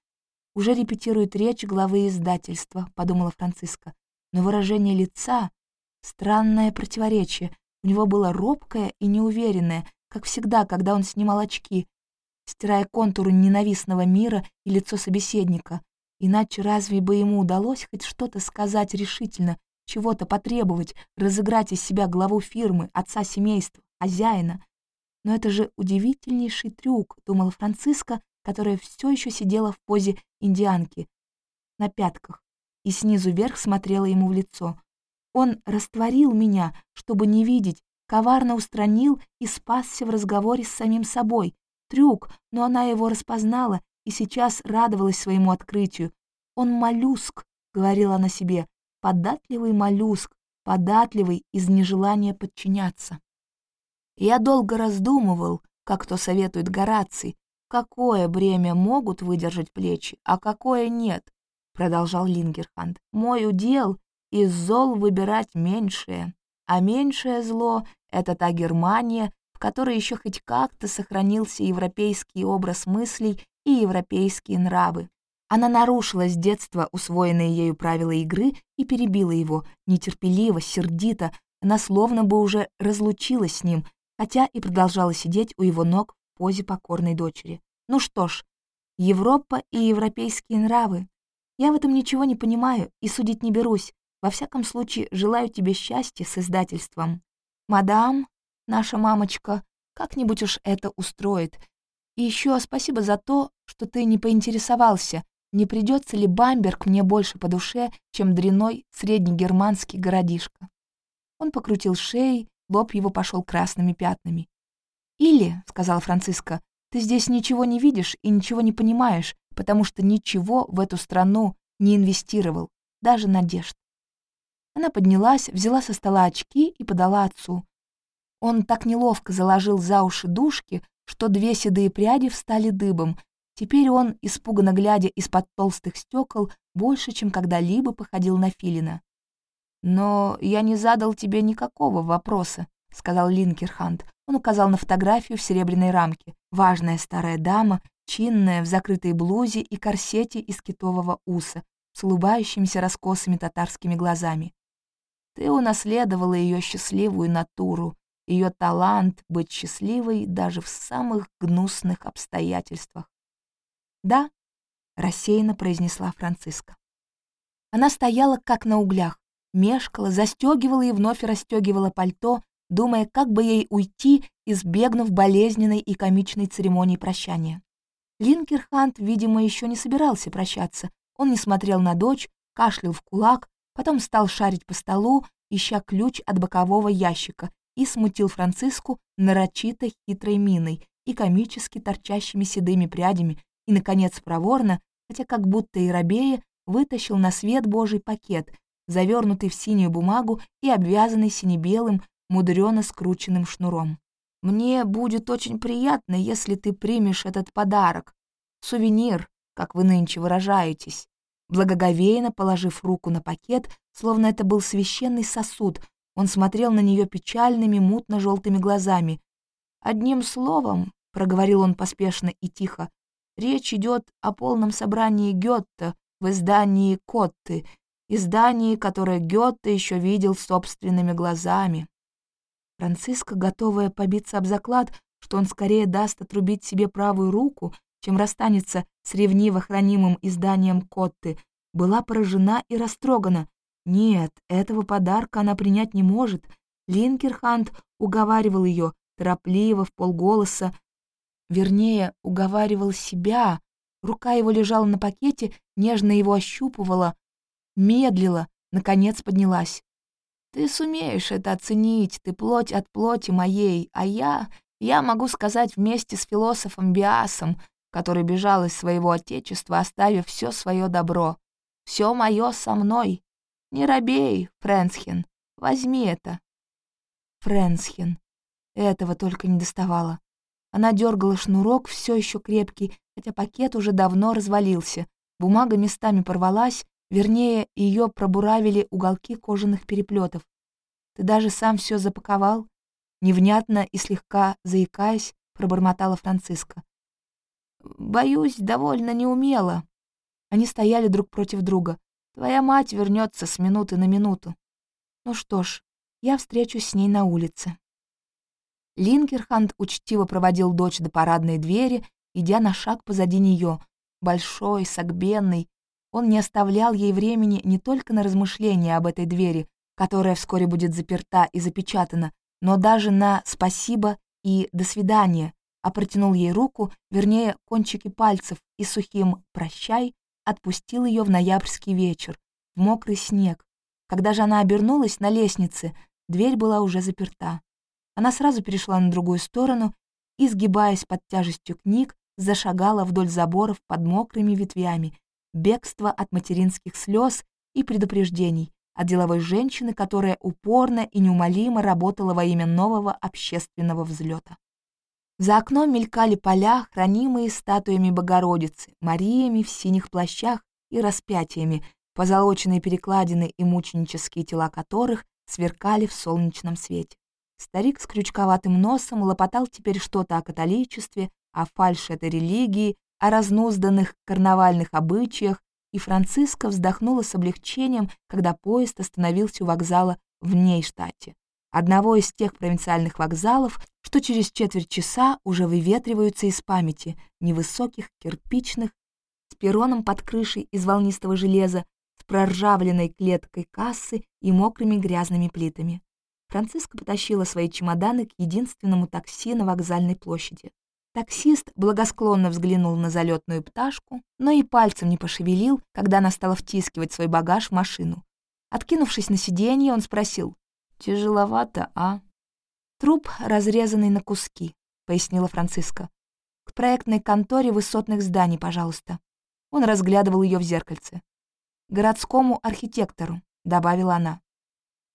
«Уже репетирует речь главы издательства», — подумала Франциска. Но выражение лица — странное противоречие. У него было робкое и неуверенное, как всегда, когда он снимал очки, стирая контуры ненавистного мира и лицо собеседника. Иначе разве бы ему удалось хоть что-то сказать решительно, чего-то потребовать, разыграть из себя главу фирмы, отца семейства, хозяина? Но это же удивительнейший трюк, думала Франциска, которая все еще сидела в позе индианки, на пятках, и снизу вверх смотрела ему в лицо. Он растворил меня, чтобы не видеть, коварно устранил и спасся в разговоре с самим собой. Трюк, но она его распознала и сейчас радовалась своему открытию. «Он моллюск», — говорила она себе, — «податливый моллюск, податливый из нежелания подчиняться». Я долго раздумывал, как то советует Гораций, какое бремя могут выдержать плечи, а какое нет, продолжал Лингерханд. Мой удел из зол выбирать меньшее, а меньшее зло — это та Германия, в которой еще хоть как-то сохранился европейский образ мыслей и европейские нравы. Она нарушила с детства усвоенные ею правила игры и перебила его, нетерпеливо, сердито, она словно бы уже разлучилась с ним, хотя и продолжала сидеть у его ног в позе покорной дочери. Ну что ж, Европа и европейские нравы. Я в этом ничего не понимаю и судить не берусь. Во всяком случае, желаю тебе счастья с издательством. Мадам, наша мамочка, как-нибудь уж это устроит. И еще спасибо за то, что ты не поинтересовался, не придется ли Бамберг мне больше по душе, чем дряной среднегерманский городишко. Он покрутил шеей, лоб его пошел красными пятнами. «Или, — сказал Франциско, — ты здесь ничего не видишь и ничего не понимаешь, потому что ничего в эту страну не инвестировал, даже надежд». Она поднялась, взяла со стола очки и подала отцу. Он так неловко заложил за уши дужки, что две седые пряди встали дыбом. Теперь он, испуганно глядя из-под толстых стекол, больше, чем когда-либо походил на филина. «Но я не задал тебе никакого вопроса», — сказал Линкерхант. Он указал на фотографию в серебряной рамке. Важная старая дама, чинная, в закрытой блузе и корсете из китового уса, с улыбающимися раскосыми татарскими глазами. Ты унаследовала ее счастливую натуру, ее талант быть счастливой даже в самых гнусных обстоятельствах. «Да», — рассеянно произнесла Франциска. Она стояла как на углях, мешкала, застегивала и вновь расстегивала пальто, думая, как бы ей уйти, избегнув болезненной и комичной церемонии прощания. Линкерхант, видимо, еще не собирался прощаться. Он не смотрел на дочь, кашлял в кулак, потом стал шарить по столу, ища ключ от бокового ящика, и смутил Франциску нарочито хитрой миной и комически торчащими седыми прядями, и, наконец, проворно, хотя как будто и робея, вытащил на свет Божий пакет, завернутый в синюю бумагу и обвязанный сине-белым, мудрено скрученным шнуром. «Мне будет очень приятно, если ты примешь этот подарок. Сувенир, как вы нынче выражаетесь». Благоговейно положив руку на пакет, словно это был священный сосуд, он смотрел на нее печальными, мутно-желтыми глазами. «Одним словом», — проговорил он поспешно и тихо, «речь идет о полном собрании Гетта в издании Котты, издании, которое Гетте еще видел собственными глазами». Франциска, готовая побиться об заклад, что он скорее даст отрубить себе правую руку, чем расстанется с ревниво хранимым изданием Котты, была поражена и растрогана. Нет, этого подарка она принять не может. Линкерхант уговаривал ее, торопливо, в полголоса. Вернее, уговаривал себя. Рука его лежала на пакете, нежно его ощупывала, медлила, наконец поднялась. «Ты сумеешь это оценить, ты плоть от плоти моей, а я... Я могу сказать вместе с философом Биасом, который бежал из своего отечества, оставив все свое добро. Все мое со мной. Не робей, Френсхен, возьми это. Френсхен. Этого только не доставало. Она дергала шнурок, все еще крепкий, хотя пакет уже давно развалился. Бумага местами порвалась, вернее, ее пробуравили уголки кожаных переплетов. Ты даже сам все запаковал? Невнятно и слегка заикаясь, пробормотала Франциска. Боюсь, довольно неумело. Они стояли друг против друга. Твоя мать вернется с минуты на минуту. Ну что ж, я встречусь с ней на улице. Линкерханд учтиво проводил дочь до парадной двери, идя на шаг позади нее, большой, согбенный. Он не оставлял ей времени не только на размышления об этой двери, которая вскоре будет заперта и запечатана, но даже на «спасибо» и «до свидания», а протянул ей руку, вернее, кончики пальцев, и сухим «прощай» отпустил ее в ноябрьский вечер, в мокрый снег. Когда же она обернулась на лестнице, дверь была уже заперта. Она сразу перешла на другую сторону и, сгибаясь под тяжестью книг, зашагала вдоль заборов под мокрыми ветвями, бегство от материнских слез и предупреждений, от деловой женщины, которая упорно и неумолимо работала во имя нового общественного взлета. За окном мелькали поля, хранимые статуями Богородицы, Мариями в синих плащах и распятиями, позолоченные перекладины и мученические тела которых сверкали в солнечном свете. Старик с крючковатым носом лопотал теперь что-то о католичестве, о фальше этой религии, о разнузданных карнавальных обычаях, и Франциска вздохнула с облегчением, когда поезд остановился у вокзала в Нейштате, одного из тех провинциальных вокзалов, что через четверть часа уже выветриваются из памяти, невысоких, кирпичных, с пероном под крышей из волнистого железа, с проржавленной клеткой кассы и мокрыми грязными плитами. Франциска потащила свои чемоданы к единственному такси на вокзальной площади. Таксист благосклонно взглянул на залетную пташку, но и пальцем не пошевелил, когда она стала втискивать свой багаж в машину. Откинувшись на сиденье, он спросил, «Тяжеловато, а?» «Труп, разрезанный на куски», — пояснила Франциска. «К проектной конторе высотных зданий, пожалуйста». Он разглядывал ее в зеркальце. «Городскому архитектору», — добавила она.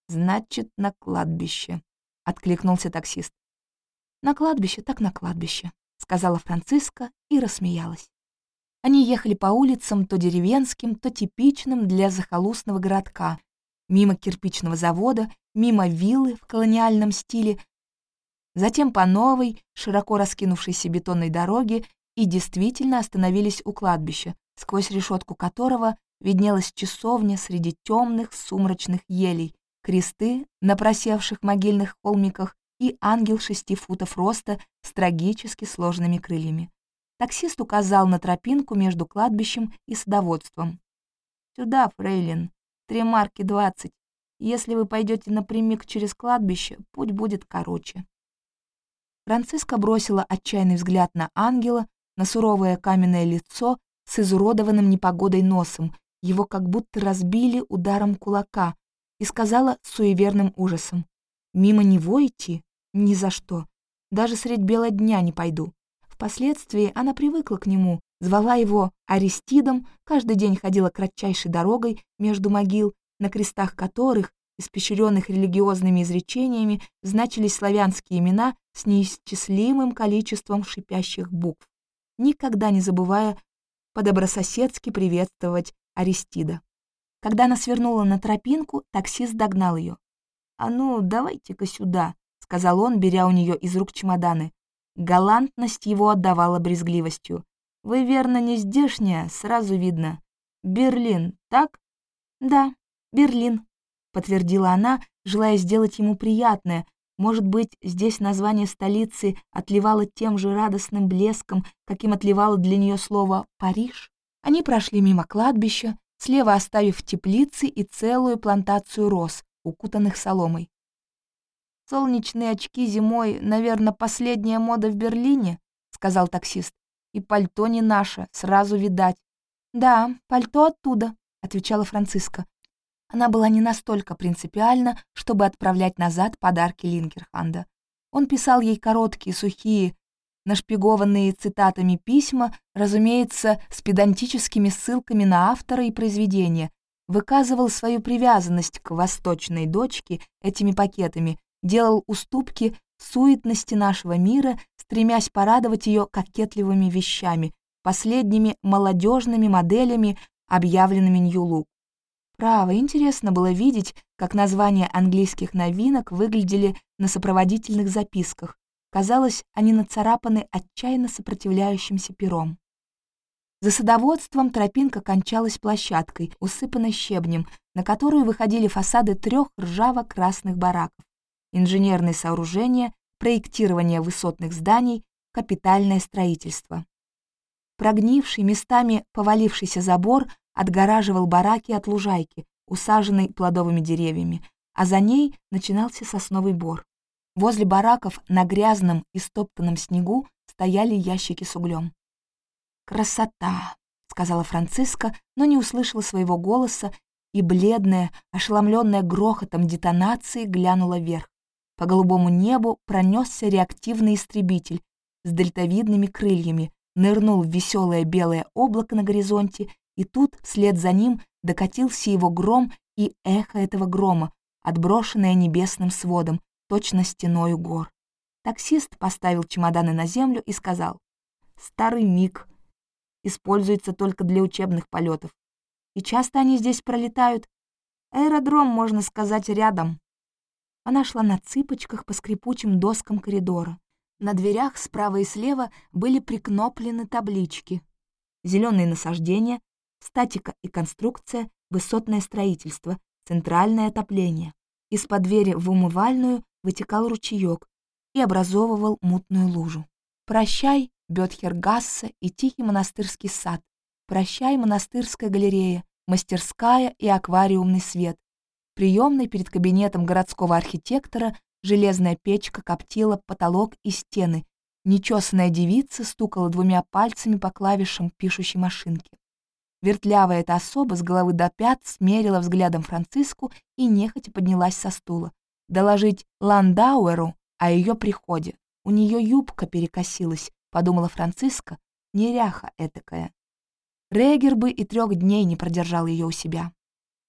«Значит, на кладбище», — откликнулся таксист. «На кладбище, так на кладбище», — сказала Франциска и рассмеялась. Они ехали по улицам то деревенским, то типичным для захолустного городка, мимо кирпичного завода, мимо виллы в колониальном стиле, затем по новой, широко раскинувшейся бетонной дороге и действительно остановились у кладбища, сквозь решетку которого виднелась часовня среди темных сумрачных елей, кресты на просевших могильных холмиках и ангел шести футов роста с трагически сложными крыльями. Таксист указал на тропинку между кладбищем и садоводством. «Сюда, фрейлин, три марки двадцать. Если вы пойдете напрямик через кладбище, путь будет короче». Франциска бросила отчаянный взгляд на ангела, на суровое каменное лицо с изуродованным непогодой носом, его как будто разбили ударом кулака, и сказала с суеверным ужасом. «Мимо него идти? Ни за что. Даже средь бела дня не пойду». Впоследствии она привыкла к нему, звала его Аристидом, каждый день ходила кратчайшей дорогой между могил, на крестах которых, испещренных религиозными изречениями, значились славянские имена с неисчислимым количеством шипящих букв, никогда не забывая по-добрососедски приветствовать Аристида. Когда она свернула на тропинку, таксист догнал ее. «А ну, давайте-ка сюда», — сказал он, беря у нее из рук чемоданы. Галантность его отдавала брезгливостью. «Вы, верно, не здешняя, сразу видно. Берлин, так?» «Да, Берлин», — подтвердила она, желая сделать ему приятное. Может быть, здесь название столицы отливало тем же радостным блеском, каким отливало для нее слово «Париж». Они прошли мимо кладбища, слева оставив теплицы и целую плантацию роз, укутанных соломой. «Солнечные очки зимой, наверное, последняя мода в Берлине», — сказал таксист. «И пальто не наше, сразу видать». «Да, пальто оттуда», — отвечала Франциска. Она была не настолько принципиальна, чтобы отправлять назад подарки Лингерханда. Он писал ей короткие, сухие, нашпигованные цитатами письма, разумеется, с педантическими ссылками на автора и произведения, выказывал свою привязанность к восточной дочке этими пакетами, делал уступки суетности нашего мира, стремясь порадовать ее кокетливыми вещами, последними молодежными моделями, объявленными Нью-Лук. Право, интересно было видеть, как названия английских новинок выглядели на сопроводительных записках. Казалось, они нацарапаны отчаянно сопротивляющимся пером. За садоводством тропинка кончалась площадкой, усыпанной щебнем, на которую выходили фасады трех ржаво-красных бараков инженерные сооружения, проектирование высотных зданий, капитальное строительство. Прогнивший, местами повалившийся забор отгораживал бараки от лужайки, усаженной плодовыми деревьями, а за ней начинался сосновый бор. Возле бараков на грязном и стоптанном снегу стояли ящики с углем. «Красота!» — сказала Франциска, но не услышала своего голоса и, бледная, ошеломленная грохотом детонации, глянула вверх. По голубому небу пронесся реактивный истребитель с дельтовидными крыльями, нырнул в веселое белое облако на горизонте, и тут вслед за ним докатился его гром и эхо этого грома, отброшенное небесным сводом, точно стеною гор. Таксист поставил чемоданы на землю и сказал, «Старый миг. Используется только для учебных полетов. И часто они здесь пролетают. Аэродром, можно сказать, рядом. Она шла на цыпочках по скрипучим доскам коридора. На дверях справа и слева были прикноплены таблички. Зеленые насаждения, статика и конструкция, высотное строительство, центральное отопление. Из-под двери в умывальную вытекал ручеек и образовывал мутную лужу. «Прощай, Бетхергасса и тихий монастырский сад. Прощай, монастырская галерея, мастерская и аквариумный свет, приемной перед кабинетом городского архитектора железная печка коптила потолок и стены. Нечесанная девица стукала двумя пальцами по клавишам пишущей машинки. Вертлявая эта особа с головы до пят смерила взглядом Франциску и нехотя поднялась со стула. Доложить Ландауэру о ее приходе. У нее юбка перекосилась, подумала Франциска, неряха этакая. Регер бы и трех дней не продержал ее у себя.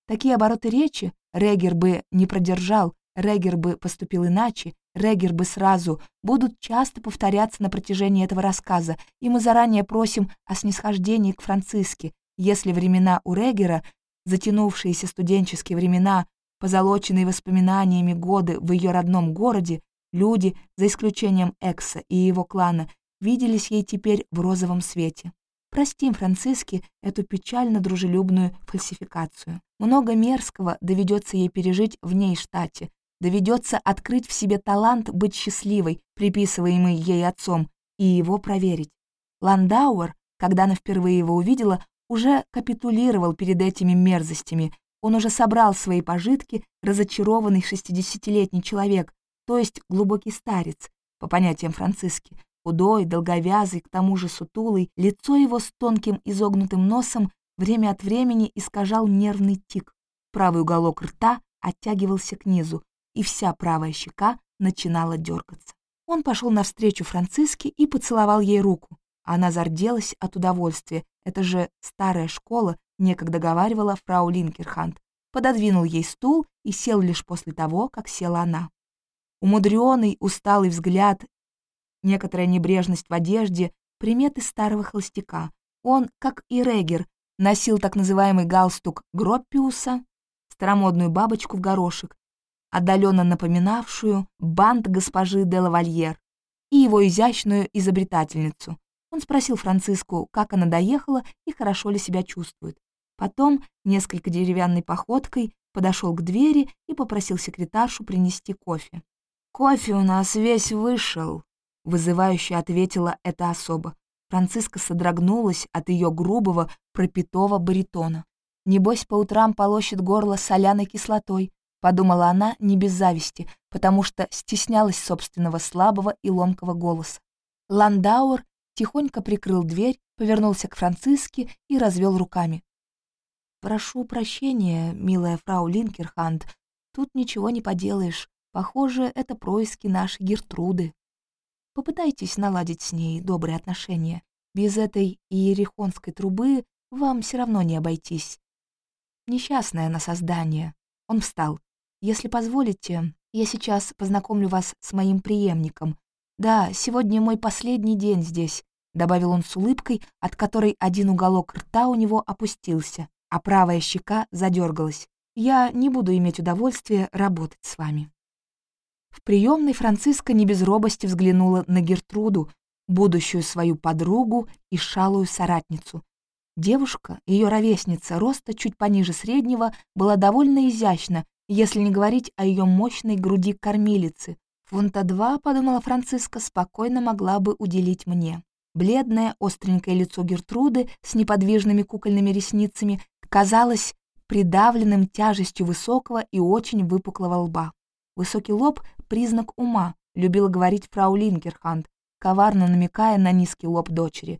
Такие обороты речи Регер бы не продержал, Регер бы поступил иначе, Регер бы сразу, будут часто повторяться на протяжении этого рассказа, и мы заранее просим о снисхождении к Франциске, если времена у Регера, затянувшиеся студенческие времена, позолоченные воспоминаниями годы в ее родном городе, люди, за исключением Экса и его клана, виделись ей теперь в розовом свете. Простим Франциске эту печально дружелюбную фальсификацию. Много мерзкого доведется ей пережить в ней штате, доведется открыть в себе талант быть счастливой, приписываемый ей отцом, и его проверить. Ландауэр, когда она впервые его увидела, уже капитулировал перед этими мерзостями. Он уже собрал свои пожитки, разочарованный шестидесятилетний человек, то есть глубокий старец, по понятиям Франциски, худой, долговязый, к тому же сутулый, лицо его с тонким изогнутым носом время от времени искажал нервный тик. Правый уголок рта оттягивался к низу, и вся правая щека начинала дергаться. Он пошел навстречу Франциске и поцеловал ей руку. Она зарделась от удовольствия. Это же старая школа, некогда говаривала фрау Линкерхант. Пододвинул ей стул и сел лишь после того, как села она. Умудренный, усталый взгляд, некоторая небрежность в одежде, приметы старого холостяка. Он, как и Регер, носил так называемый галстук Гроппиуса, старомодную бабочку в горошек, отдаленно напоминавшую бант госпожи де лавальер и его изящную изобретательницу. Он спросил Франциску, как она доехала и хорошо ли себя чувствует. Потом, несколько деревянной походкой, подошел к двери и попросил секретаршу принести кофе. «Кофе у нас весь вышел», — вызывающе ответила эта особа. Франциска содрогнулась от ее грубого, пропитого баритона. «Небось, по утрам полощет горло соляной кислотой», — подумала она не без зависти, потому что стеснялась собственного слабого и ломкого голоса. Ландауэр тихонько прикрыл дверь, повернулся к Франциске и развел руками. «Прошу прощения, милая фрау Линкерханд, тут ничего не поделаешь. Похоже, это происки нашей Гертруды. Попытайтесь наладить с ней добрые отношения. Без этой иерихонской трубы вам все равно не обойтись. Несчастное на создание. Он встал. Если позволите, я сейчас познакомлю вас с моим преемником. Да, сегодня мой последний день здесь, добавил он с улыбкой, от которой один уголок рта у него опустился, а правая щека задергалась. Я не буду иметь удовольствия работать с вами. В приемной Франциска не без робости взглянула на Гертруду, будущую свою подругу и шалую соратницу. Девушка, ее ровесница, роста чуть пониже среднего, была довольно изящна, если не говорить о ее мощной груди кормилицы. Фунта два, подумала Франциска, спокойно могла бы уделить мне. Бледное, остренькое лицо Гертруды с неподвижными кукольными ресницами казалось придавленным тяжестью высокого и очень выпуклого лба. Высокий лоб — признак ума, любила говорить фрау Линкерханд, коварно намекая на низкий лоб дочери.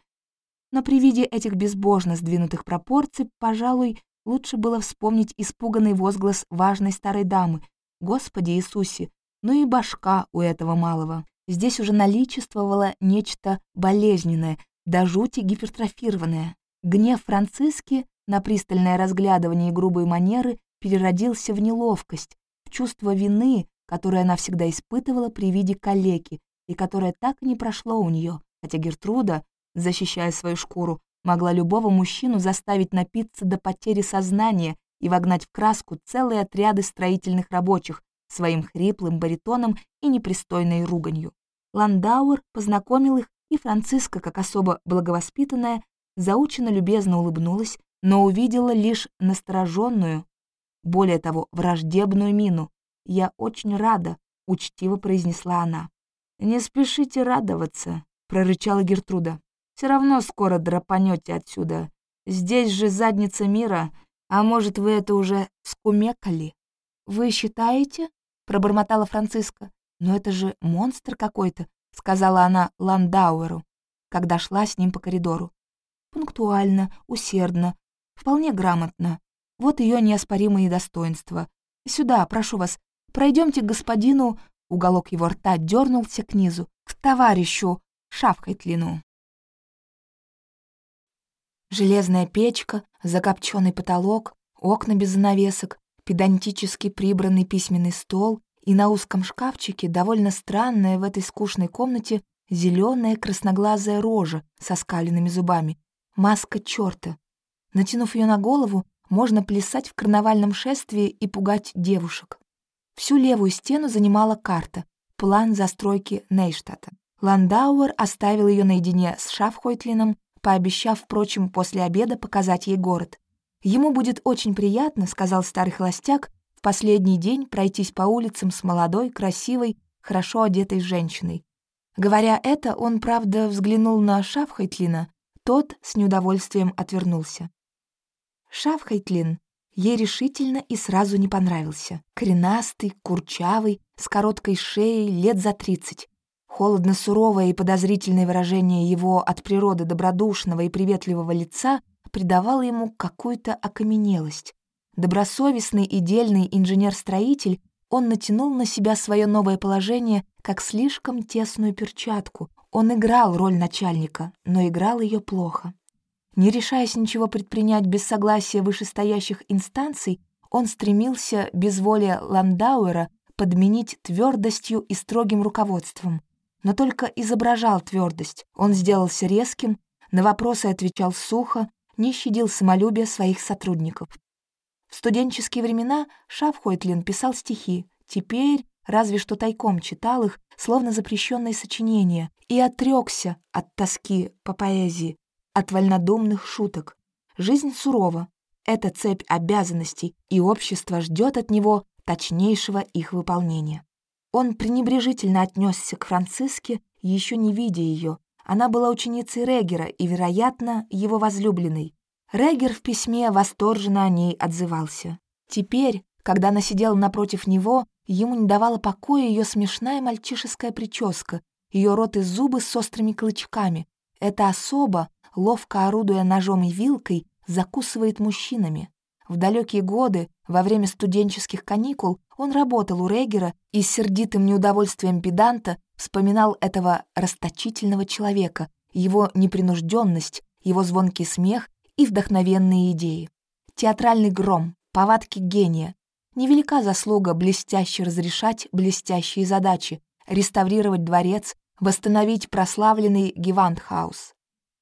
Но при виде этих безбожно сдвинутых пропорций, пожалуй, лучше было вспомнить испуганный возглас важной старой дамы. «Господи Иисусе, ну и башка у этого малого». Здесь уже наличествовало нечто болезненное, до жути гипертрофированное. Гнев Франциски на пристальное разглядывание и грубые манеры переродился в неловкость, чувство вины, которое она всегда испытывала при виде калеки, и которое так и не прошло у нее, хотя Гертруда, защищая свою шкуру, могла любого мужчину заставить напиться до потери сознания и вогнать в краску целые отряды строительных рабочих своим хриплым баритоном и непристойной руганью. Ландауэр познакомил их, и Франциска, как особо благовоспитанная, заученно любезно улыбнулась, но увидела лишь настороженную, более того, враждебную мину. «Я очень рада», — учтиво произнесла она. «Не спешите радоваться», — прорычала Гертруда. «Все равно скоро драпанете отсюда. Здесь же задница мира, а может, вы это уже скумекали?» «Вы считаете?» — пробормотала Франциска. «Но это же монстр какой-то», — сказала она Ландауэру, когда шла с ним по коридору. «Пунктуально, усердно, вполне грамотно. Вот ее неоспоримые достоинства. Сюда, прошу вас, пройдемте к господину...» Уголок его рта дернулся к низу. «К товарищу Шавхайтлину». Железная печка, закопченный потолок, окна без занавесок, педантически прибранный письменный стол и на узком шкафчике довольно странная в этой скучной комнате зеленая красноглазая рожа со скаленными зубами. Маска черта. Натянув ее на голову, можно плясать в карнавальном шествии и пугать девушек. Всю левую стену занимала карта, план застройки Нейштата. Ландауэр оставил ее наедине с Шафхойтлином, пообещав, впрочем, после обеда показать ей город. «Ему будет очень приятно», — сказал старый холостяк, «в последний день пройтись по улицам с молодой, красивой, хорошо одетой женщиной. Говоря это, он, правда, взглянул на Шафхайтлина, тот с неудовольствием отвернулся. Шафхайтлин ей решительно и сразу не понравился. Коренастый, курчавый, с короткой шеей, лет за тридцать. Холодно-суровое и подозрительное выражение его от природы добродушного и приветливого лица придавало ему какую-то окаменелость. Добросовестный и дельный инженер-строитель, он натянул на себя свое новое положение как слишком тесную перчатку. Он играл роль начальника, но играл ее плохо. Не решаясь ничего предпринять без согласия вышестоящих инстанций, он стремился без воли Ландауэра подменить твердостью и строгим руководством. Но только изображал твердость. Он сделался резким, на вопросы отвечал сухо, не щадил самолюбие своих сотрудников. В студенческие времена Шафхойтлин писал стихи, теперь разве что тайком читал их, словно запрещенные сочинения, и отрекся от тоски по поэзии, от вольнодумных шуток. Жизнь сурова. Это цепь обязанностей, и общество ждет от него точнейшего их выполнения. Он пренебрежительно отнесся к Франциске, еще не видя ее. Она была ученицей Регера и, вероятно, его возлюбленной. Регер в письме восторженно о ней отзывался. Теперь, когда она сидела напротив него, ему не давала покоя ее смешная мальчишеская прическа, ее рот и зубы с острыми клычками. Эта особа, ловко орудуя ножом и вилкой, закусывает мужчинами. В далекие годы, во время студенческих каникул, он работал у Регера и с сердитым неудовольствием педанта вспоминал этого расточительного человека, его непринужденность, его звонкий смех и вдохновенные идеи. Театральный гром, повадки гения. Невелика заслуга блестяще разрешать блестящие задачи, реставрировать дворец, восстановить прославленный Гевантхаус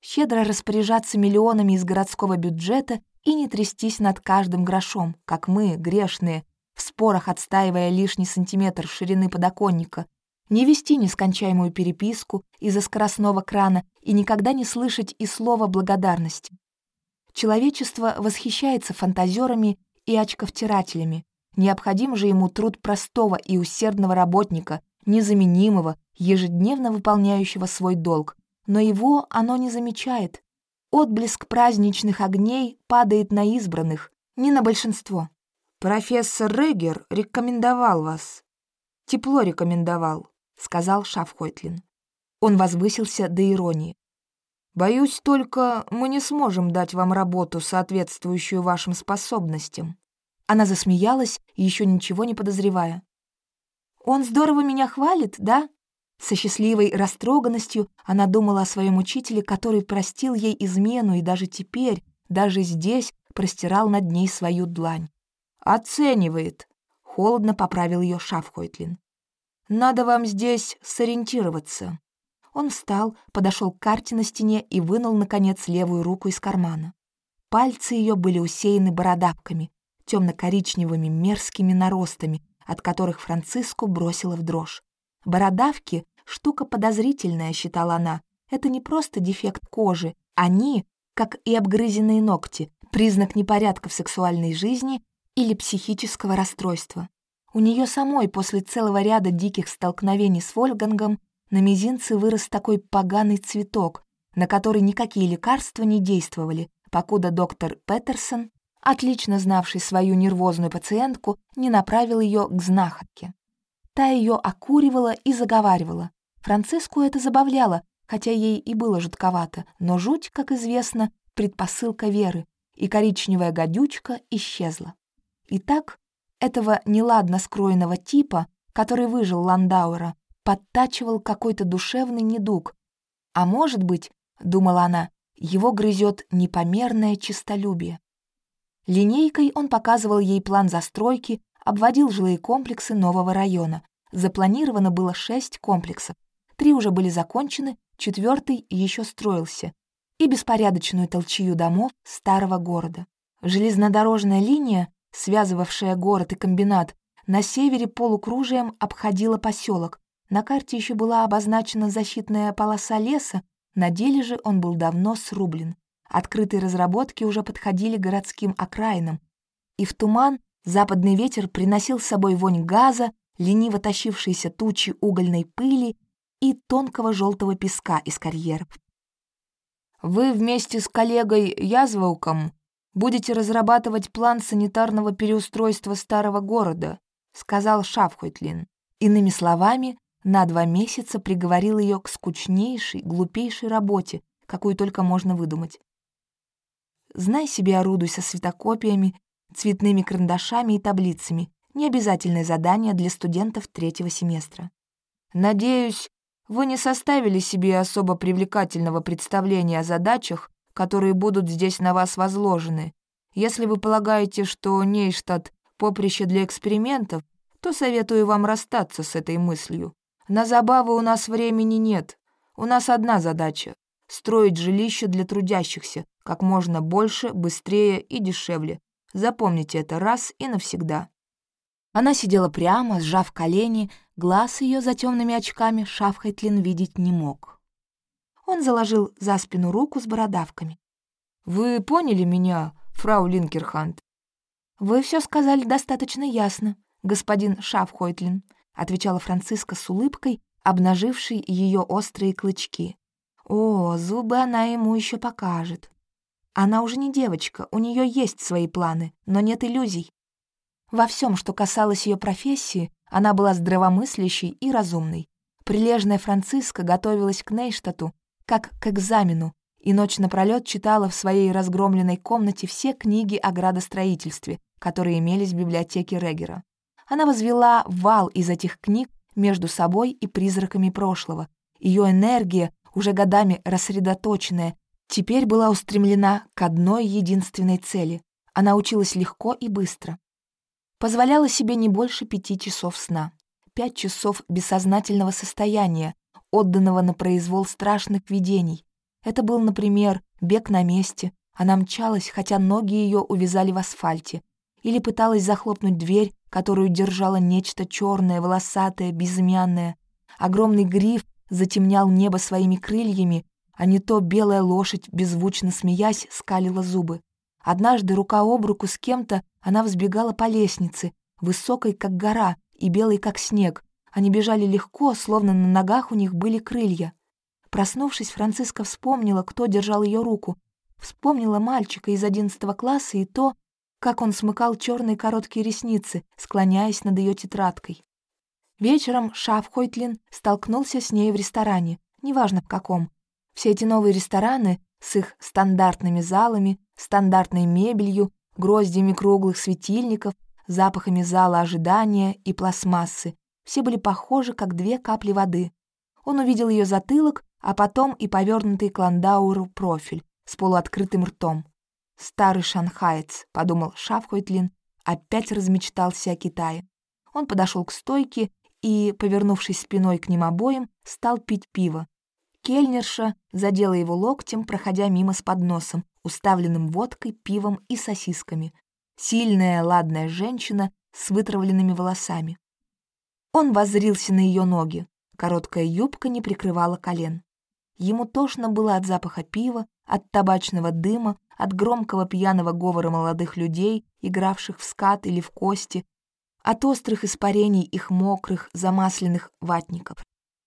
щедро распоряжаться миллионами из городского бюджета и не трястись над каждым грошом, как мы, грешные, в спорах отстаивая лишний сантиметр ширины подоконника, не вести нескончаемую переписку из-за скоростного крана и никогда не слышать и слова благодарности. Человечество восхищается фантазерами и очковтирателями. Необходим же ему труд простого и усердного работника, незаменимого, ежедневно выполняющего свой долг, но его оно не замечает. Отблеск праздничных огней падает на избранных, не на большинство. «Профессор Регер рекомендовал вас». «Тепло рекомендовал», — сказал Шафхойтлин. Он возвысился до иронии. «Боюсь только, мы не сможем дать вам работу, соответствующую вашим способностям». Она засмеялась, еще ничего не подозревая. «Он здорово меня хвалит, да?» Со счастливой растроганностью она думала о своем учителе, который простил ей измену и даже теперь, даже здесь, простирал над ней свою длань. «Оценивает», — холодно поправил ее Шафхойтлин. «Надо вам здесь сориентироваться». Он встал, подошел к карте на стене и вынул, наконец, левую руку из кармана. Пальцы ее были усеяны бородавками, темно-коричневыми мерзкими наростами, от которых Франциску бросила в дрожь. Бородавки Штука подозрительная, считала она. Это не просто дефект кожи. Они, как и обгрызенные ногти, признак непорядка в сексуальной жизни или психического расстройства. У нее самой после целого ряда диких столкновений с Вольгангом на мизинце вырос такой поганый цветок, на который никакие лекарства не действовали, покуда доктор Петерсон, отлично знавший свою нервозную пациентку, не направил ее к знахарке. Та ее окуривала и заговаривала. Франциску это забавляло, хотя ей и было жутковато, но жуть, как известно, предпосылка веры, и коричневая гадючка исчезла. Итак, этого неладно скроенного типа, который выжил Ландауэра, подтачивал какой-то душевный недуг. А может быть, — думала она, — его грызет непомерное честолюбие. Линейкой он показывал ей план застройки, обводил жилые комплексы нового района. Запланировано было шесть комплексов. Три уже были закончены, четвертый еще строился. И беспорядочную толчью домов старого города. Железнодорожная линия, связывавшая город и комбинат, на севере полукружием обходила поселок. На карте еще была обозначена защитная полоса леса, на деле же он был давно срублен. Открытые разработки уже подходили городским окраинам, и в туман Западный ветер приносил с собой вонь газа, лениво тащившиеся тучи угольной пыли и тонкого желтого песка из карьеров. «Вы вместе с коллегой Язвауком будете разрабатывать план санитарного переустройства старого города», сказал Шафхойтлин. Иными словами, на два месяца приговорил ее к скучнейшей, глупейшей работе, какую только можно выдумать. Знай себе, орудуй со светокопиями, цветными карандашами и таблицами. Необязательное задание для студентов третьего семестра. Надеюсь, вы не составили себе особо привлекательного представления о задачах, которые будут здесь на вас возложены. Если вы полагаете, что Нейштадт — поприще для экспериментов, то советую вам расстаться с этой мыслью. На забавы у нас времени нет. У нас одна задача — строить жилище для трудящихся как можно больше, быстрее и дешевле. Запомните это раз и навсегда. Она сидела прямо, сжав колени, глаз ее за темными очками Шафхайтлин видеть не мог. Он заложил за спину руку с бородавками. «Вы поняли меня, фрау Линкерхант?» «Вы все сказали достаточно ясно, господин Шафхойтлин», отвечала Франциска с улыбкой, обнажившей ее острые клычки. «О, зубы она ему еще покажет. Она уже не девочка, у нее есть свои планы, но нет иллюзий. Во всем, что касалось ее профессии, она была здравомыслящей и разумной. Прилежная Франциска готовилась к Нейштату, как к экзамену, и ночь напролёт читала в своей разгромленной комнате все книги о градостроительстве, которые имелись в библиотеке Регера. Она возвела вал из этих книг между собой и призраками прошлого. Ее энергия, уже годами рассредоточенная, теперь была устремлена к одной единственной цели. Она училась легко и быстро. Позволяла себе не больше пяти часов сна. Пять часов бессознательного состояния, отданного на произвол страшных видений. Это был, например, бег на месте. Она мчалась, хотя ноги ее увязали в асфальте. Или пыталась захлопнуть дверь, которую держало нечто черное, волосатое, безымянное. Огромный гриф затемнял небо своими крыльями, а не то белая лошадь, беззвучно смеясь, скалила зубы. Однажды рука об руку с кем-то она взбегала по лестнице, высокой, как гора, и белой, как снег. Они бежали легко, словно на ногах у них были крылья. Проснувшись, Франциска вспомнила, кто держал ее руку. Вспомнила мальчика из одиннадцатого класса и то, как он смыкал черные короткие ресницы, склоняясь над ее тетрадкой. Вечером Шафхойтлин столкнулся с ней в ресторане, неважно в каком. Все эти новые рестораны с их стандартными залами, стандартной мебелью, гроздями круглых светильников, запахами зала ожидания и пластмассы. Все были похожи, как две капли воды. Он увидел ее затылок, а потом и повернутый к Ландауру профиль с полуоткрытым ртом. «Старый шанхаец», — подумал Шафхойтлин, опять размечтался о Китае. Он подошел к стойке и, повернувшись спиной к ним обоим, стал пить пиво. Кельнерша задела его локтем, проходя мимо с подносом, уставленным водкой, пивом и сосисками. Сильная, ладная женщина с вытравленными волосами. Он воззрился на ее ноги. Короткая юбка не прикрывала колен. Ему тошно было от запаха пива, от табачного дыма, от громкого пьяного говора молодых людей, игравших в скат или в кости, от острых испарений их мокрых, замасленных ватников.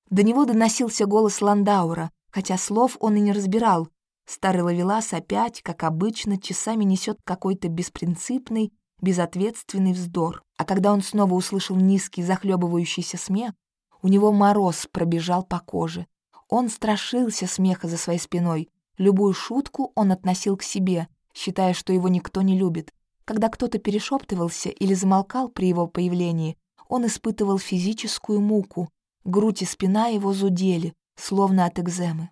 До него доносился голос Ландаура, хотя слов он и не разбирал. Старый ловелас опять, как обычно, часами несет какой-то беспринципный, безответственный вздор. А когда он снова услышал низкий, захлебывающийся смех, у него мороз пробежал по коже. Он страшился смеха за своей спиной. Любую шутку он относил к себе, считая, что его никто не любит. Когда кто-то перешептывался или замолкал при его появлении, он испытывал физическую муку, Грудь и спина его зудели, словно от экземы.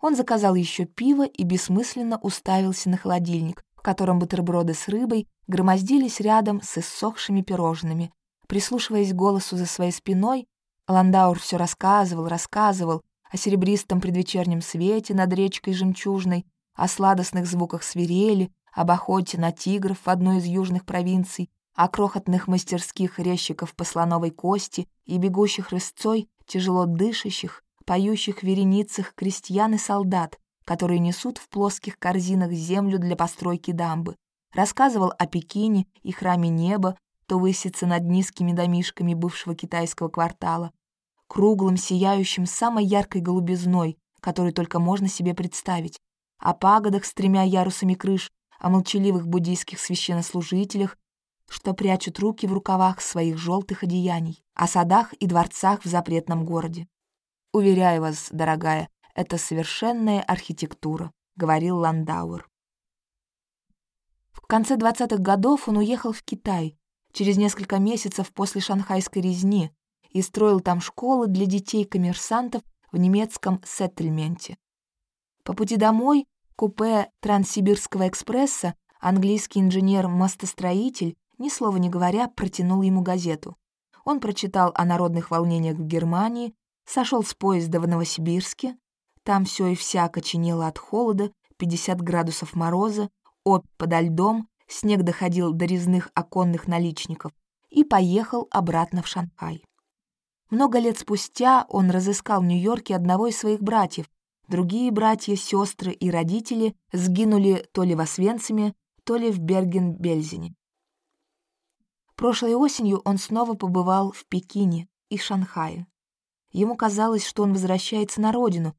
Он заказал еще пиво и бессмысленно уставился на холодильник, в котором бутерброды с рыбой громоздились рядом с иссохшими пирожными. Прислушиваясь к голосу за своей спиной, Ландаур все рассказывал, рассказывал о серебристом предвечернем свете над речкой Жемчужной, о сладостных звуках свирели, об охоте на тигров в одной из южных провинций, о крохотных мастерских резчиков по слоновой кости и бегущих рысцой, тяжело дышащих, поющих вереницах крестьян и солдат, которые несут в плоских корзинах землю для постройки дамбы. рассказывал о Пекине и храме неба, то высится над низкими домишками бывшего китайского квартала, круглым, сияющим самой яркой голубизной, которую только можно себе представить, о пагодах с тремя ярусами крыш, о молчаливых буддийских священнослужителях, что прячут руки в рукавах своих желтых одеяний, о садах и дворцах в запретном городе. «Уверяю вас, дорогая, это совершенная архитектура», — говорил Ландауэр. В конце 20-х годов он уехал в Китай, через несколько месяцев после шанхайской резни, и строил там школы для детей-коммерсантов в немецком сеттельменте. По пути домой купе Транссибирского экспресса английский инженер-мостостроитель, ни слова не говоря, протянул ему газету. Он прочитал о народных волнениях в Германии, сошел с поезда в Новосибирске, там все и вся коченело от холода, 50 градусов мороза, опь подо льдом, снег доходил до резных оконных наличников, и поехал обратно в Шанхай. Много лет спустя он разыскал в Нью-Йорке одного из своих братьев. Другие братья, сестры и родители сгинули то ли в Освенциме, то ли в Берген-Бельзине. Прошлой осенью он снова побывал в Пекине и Шанхае. Ему казалось, что он возвращается на родину,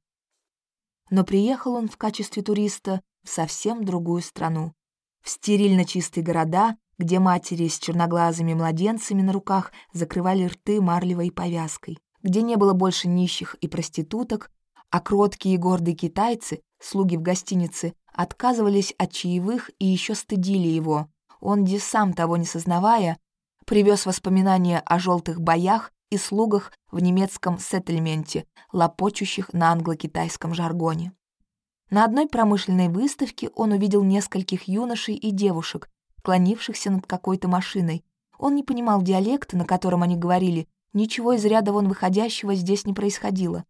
но приехал он в качестве туриста в совсем другую страну. В стерильно чистые города, где матери с черноглазыми младенцами на руках закрывали рты марлевой повязкой, где не было больше нищих и проституток, а кроткие и гордые китайцы, слуги в гостинице, отказывались от чаевых и еще стыдили его. Он, де сам того не сознавая, привез воспоминания о желтых боях и слугах в немецком сеттельменте, лопочущих на англо-китайском жаргоне. На одной промышленной выставке он увидел нескольких юношей и девушек, склонившихся над какой-то машиной. Он не понимал диалекта, на котором они говорили, ничего из ряда вон выходящего здесь не происходило.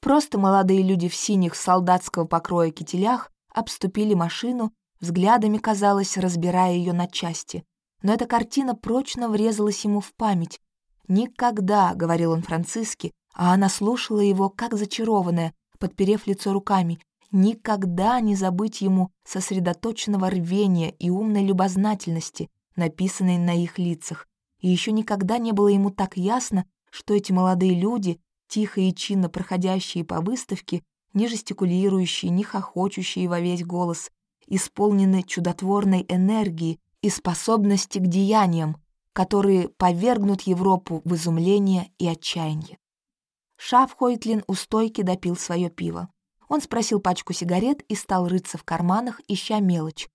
Просто молодые люди в синих солдатского покроя кителях обступили машину, взглядами, казалось, разбирая ее на части. Но эта картина прочно врезалась ему в память. «Никогда», — говорил он Франциске, а она слушала его, как зачарованная, подперев лицо руками, никогда не забыть ему сосредоточенного рвения и умной любознательности, написанной на их лицах. И еще никогда не было ему так ясно, что эти молодые люди, тихо и чинно проходящие по выставке, не жестикулирующие, не хохочущие во весь голос, исполнены чудотворной энергии и способности к деяниям, которые повергнут Европу в изумление и отчаяние. Шафхойтлин у стойки допил свое пиво. Он спросил пачку сигарет и стал рыться в карманах, ища мелочь.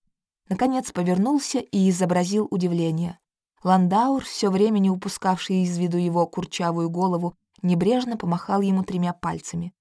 Наконец повернулся и изобразил удивление. Ландаур, все время не упускавший из виду его курчавую голову, небрежно помахал ему тремя пальцами.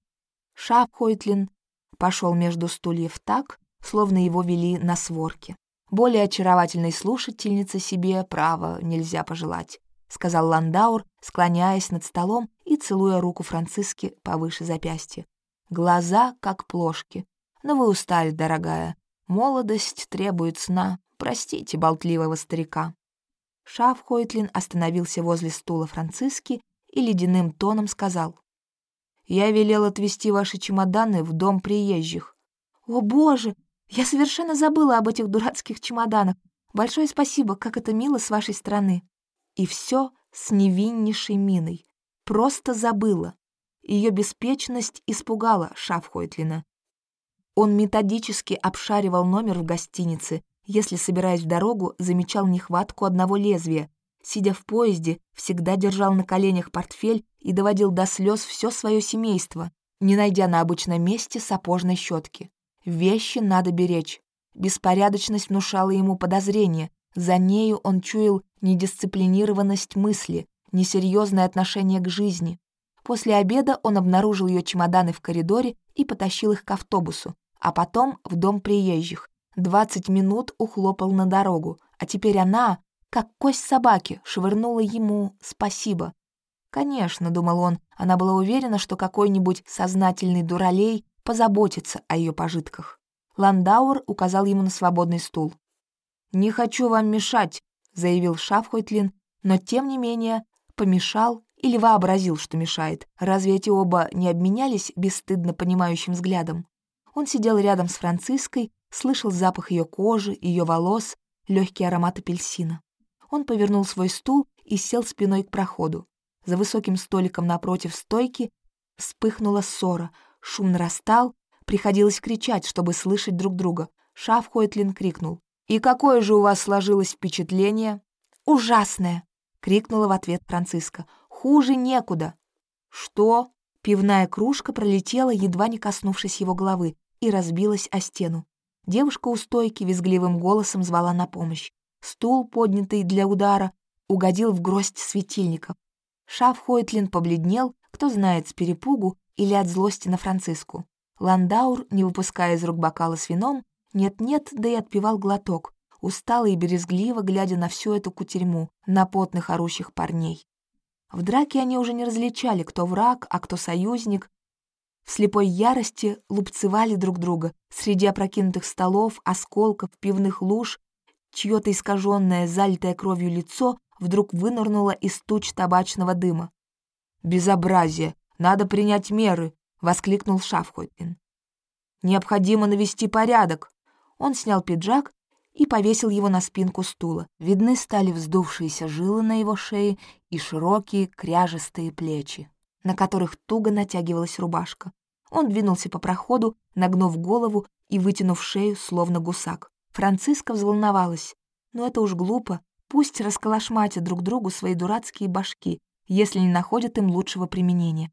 Шапхойтлин пошел между стульев так, словно его вели на сворке. Более очаровательной слушательницы себе право нельзя пожелать, сказал Ландаур, склоняясь над столом и целуя руку Франциски повыше запястья. Глаза, как плошки. Но вы устали, дорогая. Молодость требует сна. Простите болтливого старика. Шафхойтлин остановился возле стула Франциски и ледяным тоном сказал. «Я велел отвезти ваши чемоданы в дом приезжих». «О, боже! Я совершенно забыла об этих дурацких чемоданах. Большое спасибо, как это мило с вашей стороны». И все с невиннейшей миной. Просто забыла. Ее беспечность испугала Шафхойтлина. Он методически обшаривал номер в гостинице, если, собираясь в дорогу, замечал нехватку одного лезвия. Сидя в поезде, всегда держал на коленях портфель и доводил до слез все свое семейство, не найдя на обычном месте сапожной щетки. Вещи надо беречь. Беспорядочность внушала ему подозрение. За нею он чуял недисциплинированность мысли, несерьезное отношение к жизни. После обеда он обнаружил ее чемоданы в коридоре и потащил их к автобусу, а потом в дом приезжих. Двадцать минут ухлопал на дорогу, а теперь она, как кость собаки, швырнула ему «спасибо». Конечно, думал он, она была уверена, что какой-нибудь сознательный дуралей позаботится о ее пожитках. Ландауэр указал ему на свободный стул. «Не хочу вам мешать», — заявил Шафхойтлин, но, тем не менее, помешал или вообразил, что мешает. Разве эти оба не обменялись бесстыдно понимающим взглядом? Он сидел рядом с Франциской, слышал запах ее кожи, ее волос, легкий аромат апельсина. Он повернул свой стул и сел спиной к проходу. За высоким столиком напротив стойки вспыхнула ссора, шум нарастал, приходилось кричать, чтобы слышать друг друга. Шаф Хойтлин крикнул. «И какое же у вас сложилось впечатление?» «Ужасное!» — крикнула в ответ Франциска. «Хуже некуда!» «Что?» Пивная кружка пролетела, едва не коснувшись его головы, и разбилась о стену. Девушка у стойки визгливым голосом звала на помощь. Стул, поднятый для удара, угодил в гроздь светильников. Шаф Хойтлин побледнел, кто знает, с перепугу или от злости на Франциску. Ландаур, не выпуская из рук бокала с вином, нет-нет, да и отпивал глоток, устало и березгливо глядя на всю эту кутерьму, на потных орущих парней. В драке они уже не различали, кто враг, а кто союзник. В слепой ярости лупцевали друг друга среди опрокинутых столов, осколков, пивных луж, чье-то искаженное, залитое кровью лицо вдруг вынырнуло из туч табачного дыма. «Безобразие! Надо принять меры!» — воскликнул Шафхойтин. «Необходимо навести порядок!» Он снял пиджак и повесил его на спинку стула. Видны стали вздувшиеся жилы на его шее и широкие кряжестые плечи, на которых туго натягивалась рубашка. Он двинулся по проходу, нагнув голову и вытянув шею, словно гусак. Франциска взволновалась. Но это уж глупо. Пусть расколошматят друг другу свои дурацкие башки, если не находят им лучшего применения.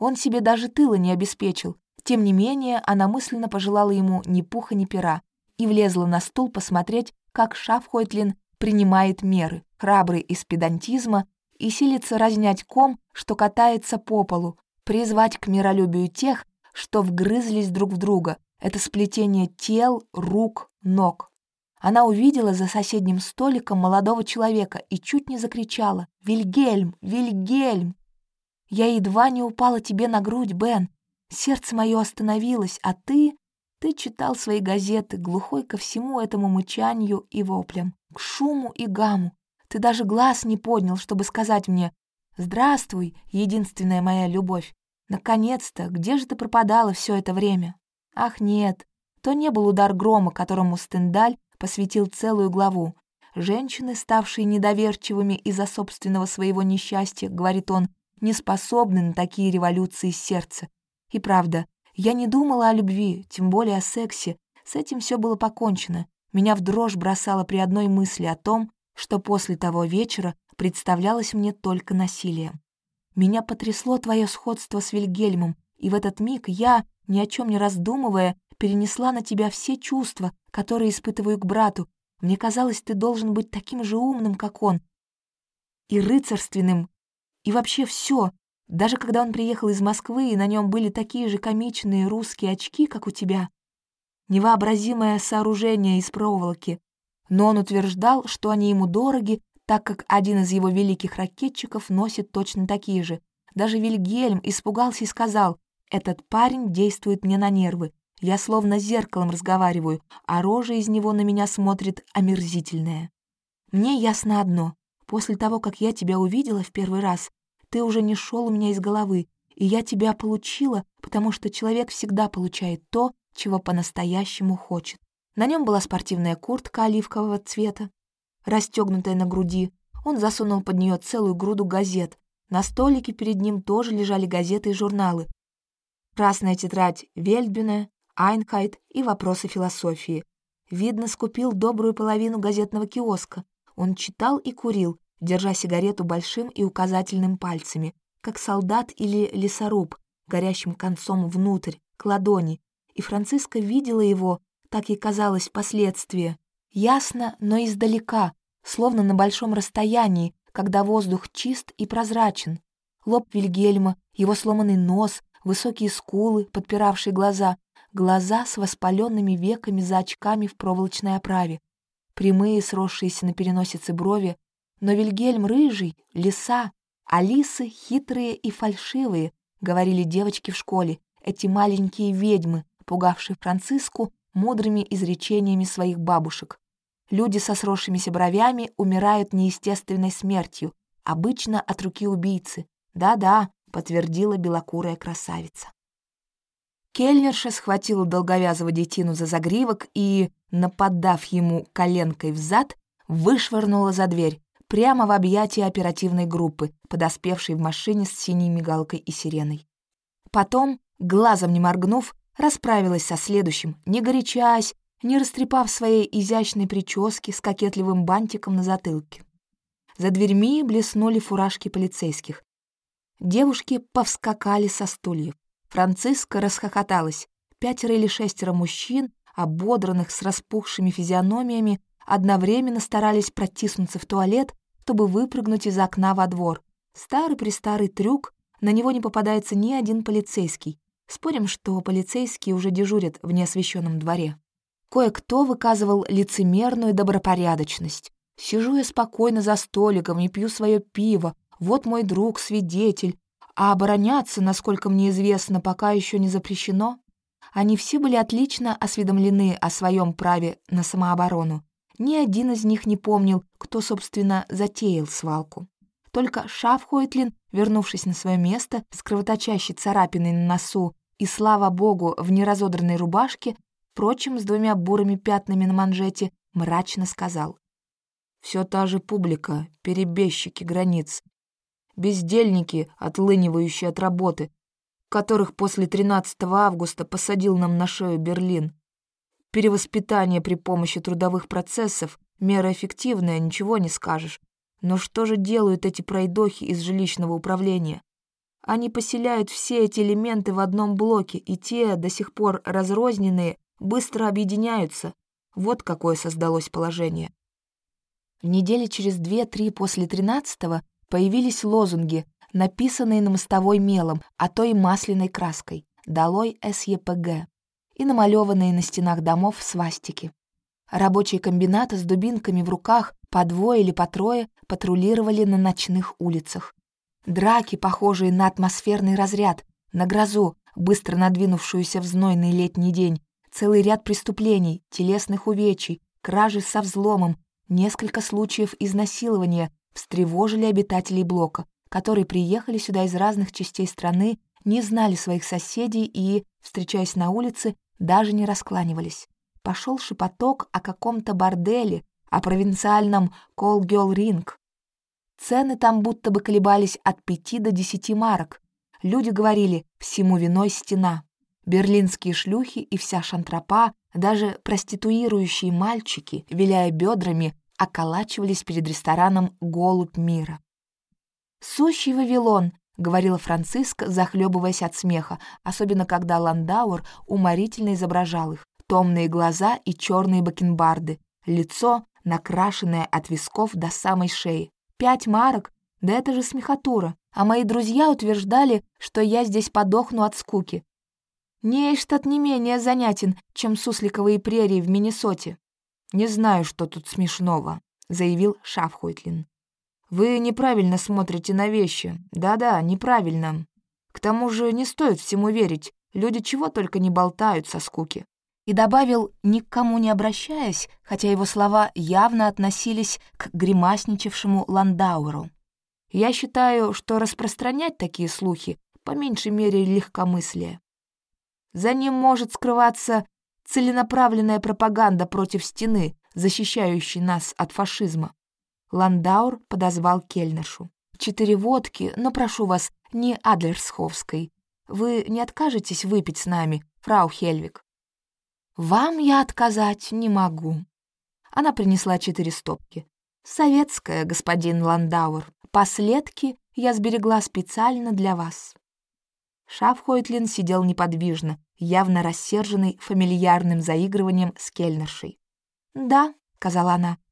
Он себе даже тыла не обеспечил. Тем не менее, она мысленно пожелала ему ни пуха, ни пера и влезла на стул посмотреть, как Шафхойтлин принимает меры, храбрый из педантизма, и силится разнять ком, что катается по полу, призвать к миролюбию тех, что вгрызлись друг в друга. Это сплетение тел, рук, ног. Она увидела за соседним столиком молодого человека и чуть не закричала «Вильгельм! Вильгельм!» «Я едва не упала тебе на грудь, Бен. Сердце мое остановилось, а ты...» Ты читал свои газеты, глухой ко всему этому мычанию и воплям, к шуму и гаму. Ты даже глаз не поднял, чтобы сказать мне «Здравствуй, единственная моя любовь! Наконец-то, где же ты пропадала все это время?» Ах, нет, то не был удар грома, которому Стендаль посвятил целую главу. Женщины, ставшие недоверчивыми из-за собственного своего несчастья, говорит он, не способны на такие революции сердца. И правда, я не думала о любви, тем более о сексе. С этим все было покончено. Меня в дрожь бросало при одной мысли о том, что после того вечера представлялось мне только насилием. Меня потрясло твое сходство с Вильгельмом, и в этот миг я, ни о чем не раздумывая, перенесла на тебя все чувства, которые испытываю к брату. Мне казалось, ты должен быть таким же умным, как он, и рыцарственным, и вообще все, даже когда он приехал из Москвы, и на нем были такие же комичные русские очки, как у тебя. Невообразимое сооружение из проволоки. Но он утверждал, что они ему дороги, так как один из его великих ракетчиков носит точно такие же. Даже Вильгельм испугался и сказал, «Этот парень действует мне на нервы. Я словно зеркалом разговариваю, а рожа из него на меня смотрит омерзительная. Мне ясно одно. После того, как я тебя увидела в первый раз, ты уже не шел у меня из головы, и я тебя получила, потому что человек всегда получает то, чего по-настоящему хочет. На нем была спортивная куртка оливкового цвета, расстегнутая на груди. Он засунул под нее целую груду газет. На столике перед ним тоже лежали газеты и журналы. Красная тетрадь Вельдбюна, Айнхайт и вопросы философии. Видно, скупил добрую половину газетного киоска. Он читал и курил, держа сигарету большим и указательным пальцами, как солдат или лесоруб, горящим концом внутрь, к ладони, и Франциска видела его, так и казалось впоследствии, ясно, но издалека, словно на большом расстоянии, когда воздух чист и прозрачен. Лоб Вильгельма, его сломанный нос, высокие скулы, подпиравшие глаза, глаза с воспаленными веками за очками в проволочной оправе, прямые, сросшиеся на переносице брови, но Вильгельм рыжий, лиса, а лисы хитрые и фальшивые, говорили девочки в школе, эти маленькие ведьмы, пугавшие Франциску мудрыми изречениями своих бабушек. Люди со сросшимися бровями умирают неестественной смертью, обычно от руки убийцы. Да-да, подтвердила белокурая красавица. Кельнерша схватила долговязого детину за загривок и, нападав ему коленкой в зад, вышвырнула за дверь, прямо в объятия оперативной группы, подоспевшей в машине с синей мигалкой и сиреной. Потом, глазом не моргнув, расправилась со следующим, не горячась, не растрепав своей изящной прически с кокетливым бантиком на затылке. За дверьми блеснули фуражки полицейских. Девушки повскакали со стульев. Франциска расхохоталась. Пятеро или шестеро мужчин, ободранных с распухшими физиономиями, одновременно старались протиснуться в туалет, чтобы выпрыгнуть из окна во двор. Старый-престарый трюк, на него не попадается ни один полицейский. Спорим, что полицейские уже дежурят в неосвещенном дворе. Кое-кто выказывал лицемерную добропорядочность. Сижу я спокойно за столиком и пью свое пиво, вот мой друг, свидетель, а обороняться, насколько мне известно, пока еще не запрещено. Они все были отлично осведомлены о своем праве на самооборону. Ни один из них не помнил, кто, собственно, затеял свалку. Только Шафхойтлин, вернувшись на свое место с кровоточащей царапиной на носу и, слава богу, в неразодранной рубашке, впрочем, с двумя бурыми пятнами на манжете, мрачно сказал. «Все та же публика, перебежчики границ, бездельники, отлынивающие от работы, которых после 13 августа посадил нам на шею Берлин. Перевоспитание при помощи трудовых процессов — мера эффективная, ничего не скажешь. Но что же делают эти пройдохи из жилищного управления? Они поселяют все эти элементы в одном блоке, и те, до сих пор разрозненные, быстро объединяются. Вот какое создалось положение. Недели через две-три после тринадцатого появились лозунги, написанные на мостовой мелом, а то и масляной краской «Долой СЕПГ» и намалеванные на стенах домов свастики. Рабочие комбината с дубинками в руках по двое или по трое патрулировали на ночных улицах. Драки, похожие на атмосферный разряд, на грозу, быстро надвинувшуюся в знойный летний день, целый ряд преступлений, телесных увечий, кражи со взломом, несколько случаев изнасилования встревожили обитателей блока, которые приехали сюда из разных частей страны, не знали своих соседей и, встречаясь на улице, даже не раскланивались. Пошел шепоток о каком-то борделе, о провинциальном колгёл-ринг. Цены там будто бы колебались от пяти до десяти марок. Люди говорили «всему виной стена». Берлинские шлюхи и вся шантропа, даже проституирующие мальчики, виляя бедрами, околачивались перед рестораном «Голубь мира». «Сущий Вавилон», — говорила Франциска, захлебываясь от смеха, особенно когда Ландауэр уморительно изображал их. Томные глаза и черные бакенбарды, лицо, накрашенное от висков до самой шеи. Пять марок? Да это же смехотура. А мои друзья утверждали, что я здесь подохну от скуки. Нейштадт не менее занятен, чем сусликовые прерии в Миннесоте. «Не знаю, что тут смешного», — заявил Шафхойтлин. «Вы неправильно смотрите на вещи. Да-да, неправильно. К тому же не стоит всему верить. Люди чего только не болтают со скуки». И добавил, ни к кому не обращаясь, хотя его слова явно относились к гримасничавшему Ландауэру. «Я считаю, что распространять такие слухи по меньшей мере легкомыслие. За ним может скрываться целенаправленная пропаганда против стены, защищающей нас от фашизма. Ландаур подозвал кельнершу. «Четыре водки, но прошу вас, не Адлерсховской. Вы не откажетесь выпить с нами, фрау Хельвик?» «Вам я отказать не могу». Она принесла четыре стопки. «Советская, господин Ландаур. Последки я сберегла специально для вас». Шафхойтлин сидел неподвижно, явно рассерженный фамильярным заигрыванием с кельнершей. «Да», — сказала она, —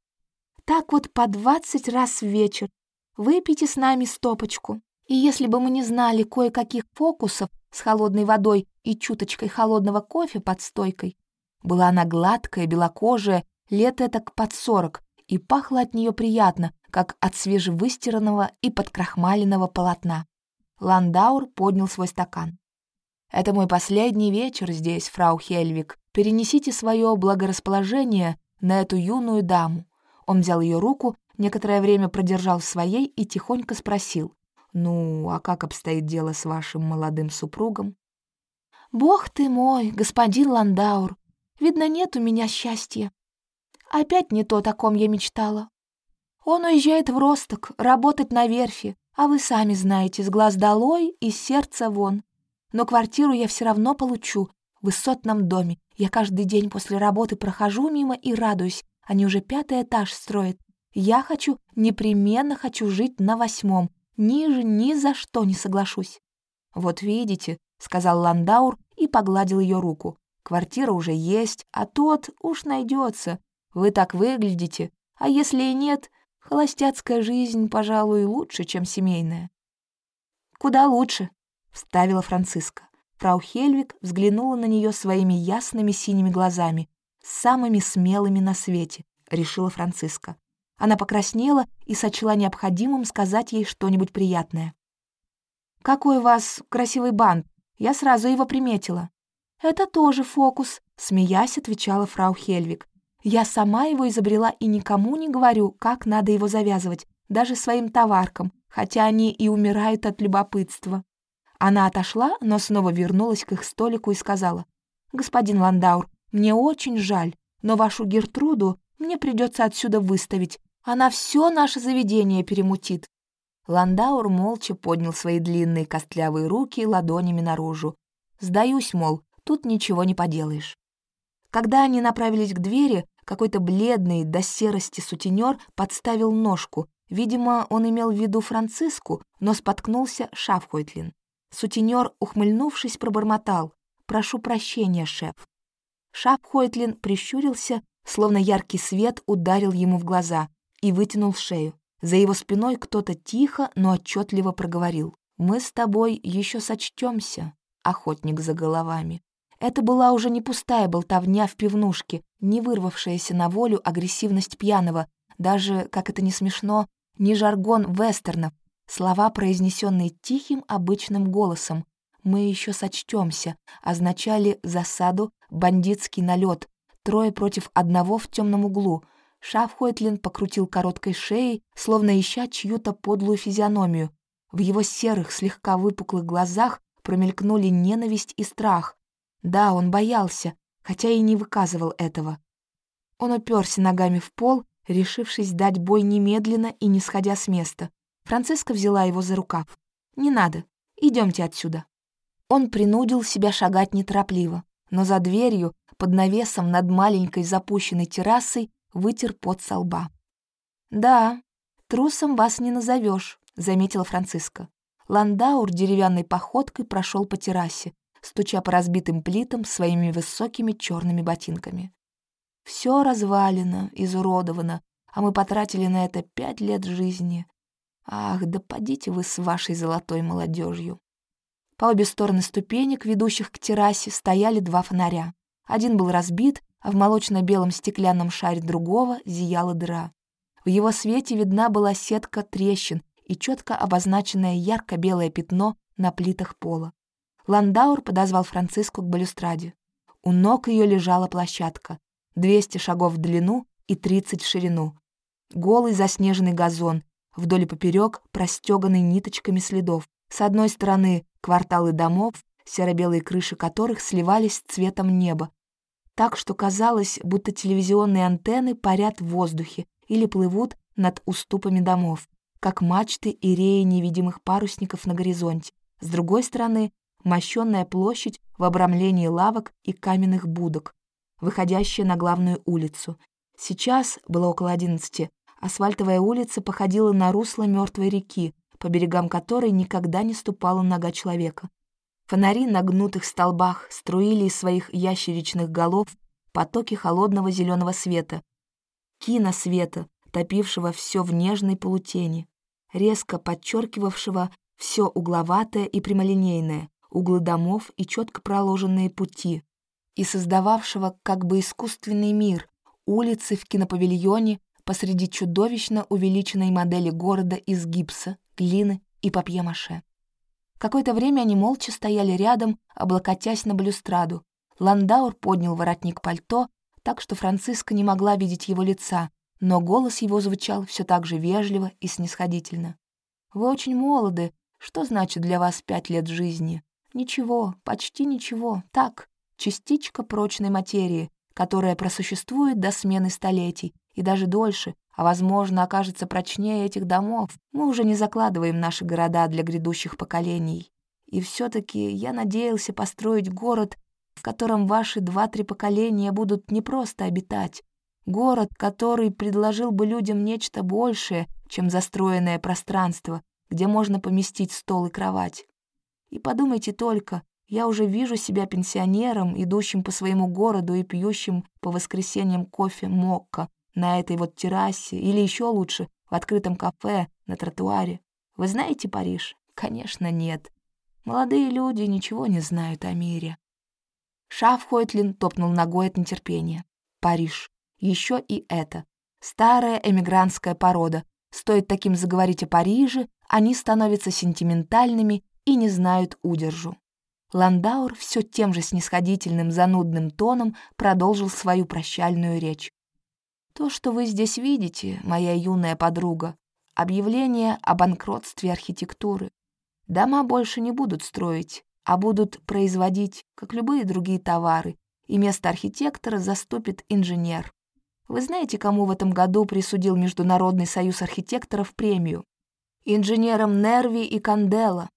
«так вот по двадцать раз в вечер. Выпейте с нами стопочку. И если бы мы не знали кое-каких фокусов с холодной водой и чуточкой холодного кофе под стойкой, была она гладкая, белокожая, лет этак под сорок, и пахло от нее приятно, как от свежевыстиранного и подкрахмаленного полотна. Ландаур поднял свой стакан. «Это мой последний вечер здесь, фрау Хельвик. Перенесите свое благорасположение на эту юную даму». Он взял ее руку, некоторое время продержал в своей и тихонько спросил. «Ну, а как обстоит дело с вашим молодым супругом?» «Бог ты мой, господин Ландаур! Видно, нет у меня счастья. Опять не то, о ком я мечтала. Он уезжает в Росток, работать на верфи, а вы сами знаете, с глаз долой и сердца вон. Но квартиру я все равно получу в высотном доме. Я каждый день после работы прохожу мимо и радуюсь. Они уже пятый этаж строят. Я хочу, непременно хочу жить на восьмом. Ниже ни за что не соглашусь. «Вот видите», — сказал Ландаур и погладил ее руку. «Квартира уже есть, а тот уж найдется. Вы так выглядите. А если и нет, холостяцкая жизнь, пожалуй, лучше, чем семейная». «Куда лучше», — вставила Франциска. Фрау Хельвик взглянула на нее своими ясными синими глазами, самыми смелыми на свете, решила Франциска. Она покраснела и сочла необходимым сказать ей что-нибудь приятное. «Какой у вас красивый бант! Я сразу его приметила». «Это тоже фокус», — смеясь отвечала фрау Хельвик. «Я сама его изобрела и никому не говорю, как надо его завязывать, даже своим товаркам, хотя они и умирают от любопытства». Она отошла, но снова вернулась к их столику и сказала, «Господин Ландаур, мне очень жаль, но вашу Гертруду мне придется отсюда выставить. Она все наше заведение перемутит». Ландаур молча поднял свои длинные костлявые руки ладонями наружу. «Сдаюсь, мол, тут ничего не поделаешь». Когда они направились к двери, какой-то бледный до серости сутенер подставил ножку. Видимо, он имел в виду Франциску, но споткнулся Шафхойтлин. Сутенер, ухмыльнувшись, пробормотал. «Прошу прощения, шеф». Шапхойтлин прищурился, словно яркий свет ударил ему в глаза, и вытянул шею. За его спиной кто-то тихо, но отчетливо проговорил. «Мы с тобой еще сочтемся, охотник за головами». Это была уже не пустая болтовня в пивнушке, не вырвавшаяся на волю агрессивность пьяного, даже, как это не смешно, не жаргон вестернов, слова, произнесенные тихим обычным голосом, «Мы еще сочтемся», означали засаду, бандитский налет, трое против одного в темном углу. Шафхойтлин покрутил короткой шеей, словно ища чью-то подлую физиономию. В его серых, слегка выпуклых глазах промелькнули ненависть и страх. Да, он боялся, хотя и не выказывал этого. Он уперся ногами в пол, решившись дать бой немедленно и не сходя с места. Франциска взяла его за рукав. «Не надо, идемте отсюда». Он принудил себя шагать неторопливо, но за дверью, под навесом над маленькой запущенной террасой, вытер пот со лба. «Да, трусом вас не назовешь, заметила Франциска. Ландаур деревянной походкой прошел по террасе, стуча по разбитым плитам своими высокими черными ботинками. Все развалено, изуродовано, а мы потратили на это пять лет жизни. Ах, да подите вы с вашей золотой молодежью. По обе стороны ступенек, ведущих к террасе, стояли два фонаря. Один был разбит, а в молочно-белом стеклянном шаре другого зияла дыра. В его свете видна была сетка трещин и четко обозначенное ярко-белое пятно на плитах пола. Ландаур подозвал Франциску к балюстраде. У ног ее лежала площадка. 200 шагов в длину и 30 в ширину. Голый заснеженный газон, вдоль и поперек простеганный ниточками следов. С одной стороны кварталы домов, серо-белые крыши которых сливались с цветом неба, так что казалось, будто телевизионные антенны парят в воздухе или плывут над уступами домов, как мачты и реи невидимых парусников на горизонте. С другой стороны, мощенная площадь в обрамлении лавок и каменных будок, выходящая на главную улицу. Сейчас было около одиннадцати. Асфальтовая улица походила на русло мертвой реки, по берегам которой никогда не ступала нога человека. Фонари на гнутых столбах струили из своих ящеричных голов потоки холодного зеленого света, киносвета, топившего все в нежной полутени, резко подчеркивавшего все угловатое и прямолинейное, углы домов и четко проложенные пути, и создававшего как бы искусственный мир, улицы в кинопавильоне посреди чудовищно увеличенной модели города из гипса, глины и папье-маше. Какое-то время они молча стояли рядом, облокотясь на балюстраду. Ландаур поднял воротник пальто, так что Франциска не могла видеть его лица, но голос его звучал все так же вежливо и снисходительно. «Вы очень молоды. Что значит для вас пять лет жизни? Ничего, почти ничего. Так, частичка прочной материи, которая просуществует до смены столетий и даже дольше, а, возможно, окажется прочнее этих домов. Мы уже не закладываем наши города для грядущих поколений. И все таки я надеялся построить город, в котором ваши два-три поколения будут не просто обитать, город, который предложил бы людям нечто большее, чем застроенное пространство, где можно поместить стол и кровать. И подумайте только, я уже вижу себя пенсионером, идущим по своему городу и пьющим по воскресеньям кофе мокко на этой вот террасе или еще лучше в открытом кафе на тротуаре. Вы знаете Париж? Конечно, нет. Молодые люди ничего не знают о мире. Шафхойтлин топнул ногой от нетерпения. Париж. Еще и это. Старая эмигрантская порода. Стоит таким заговорить о Париже, они становятся сентиментальными и не знают удержу. Ландаур все тем же снисходительным занудным тоном продолжил свою прощальную речь. «То, что вы здесь видите, моя юная подруга, объявление о банкротстве архитектуры. Дома больше не будут строить, а будут производить, как любые другие товары, и место архитектора заступит инженер. Вы знаете, кому в этом году присудил Международный союз архитекторов премию? Инженерам Нерви и Кандела,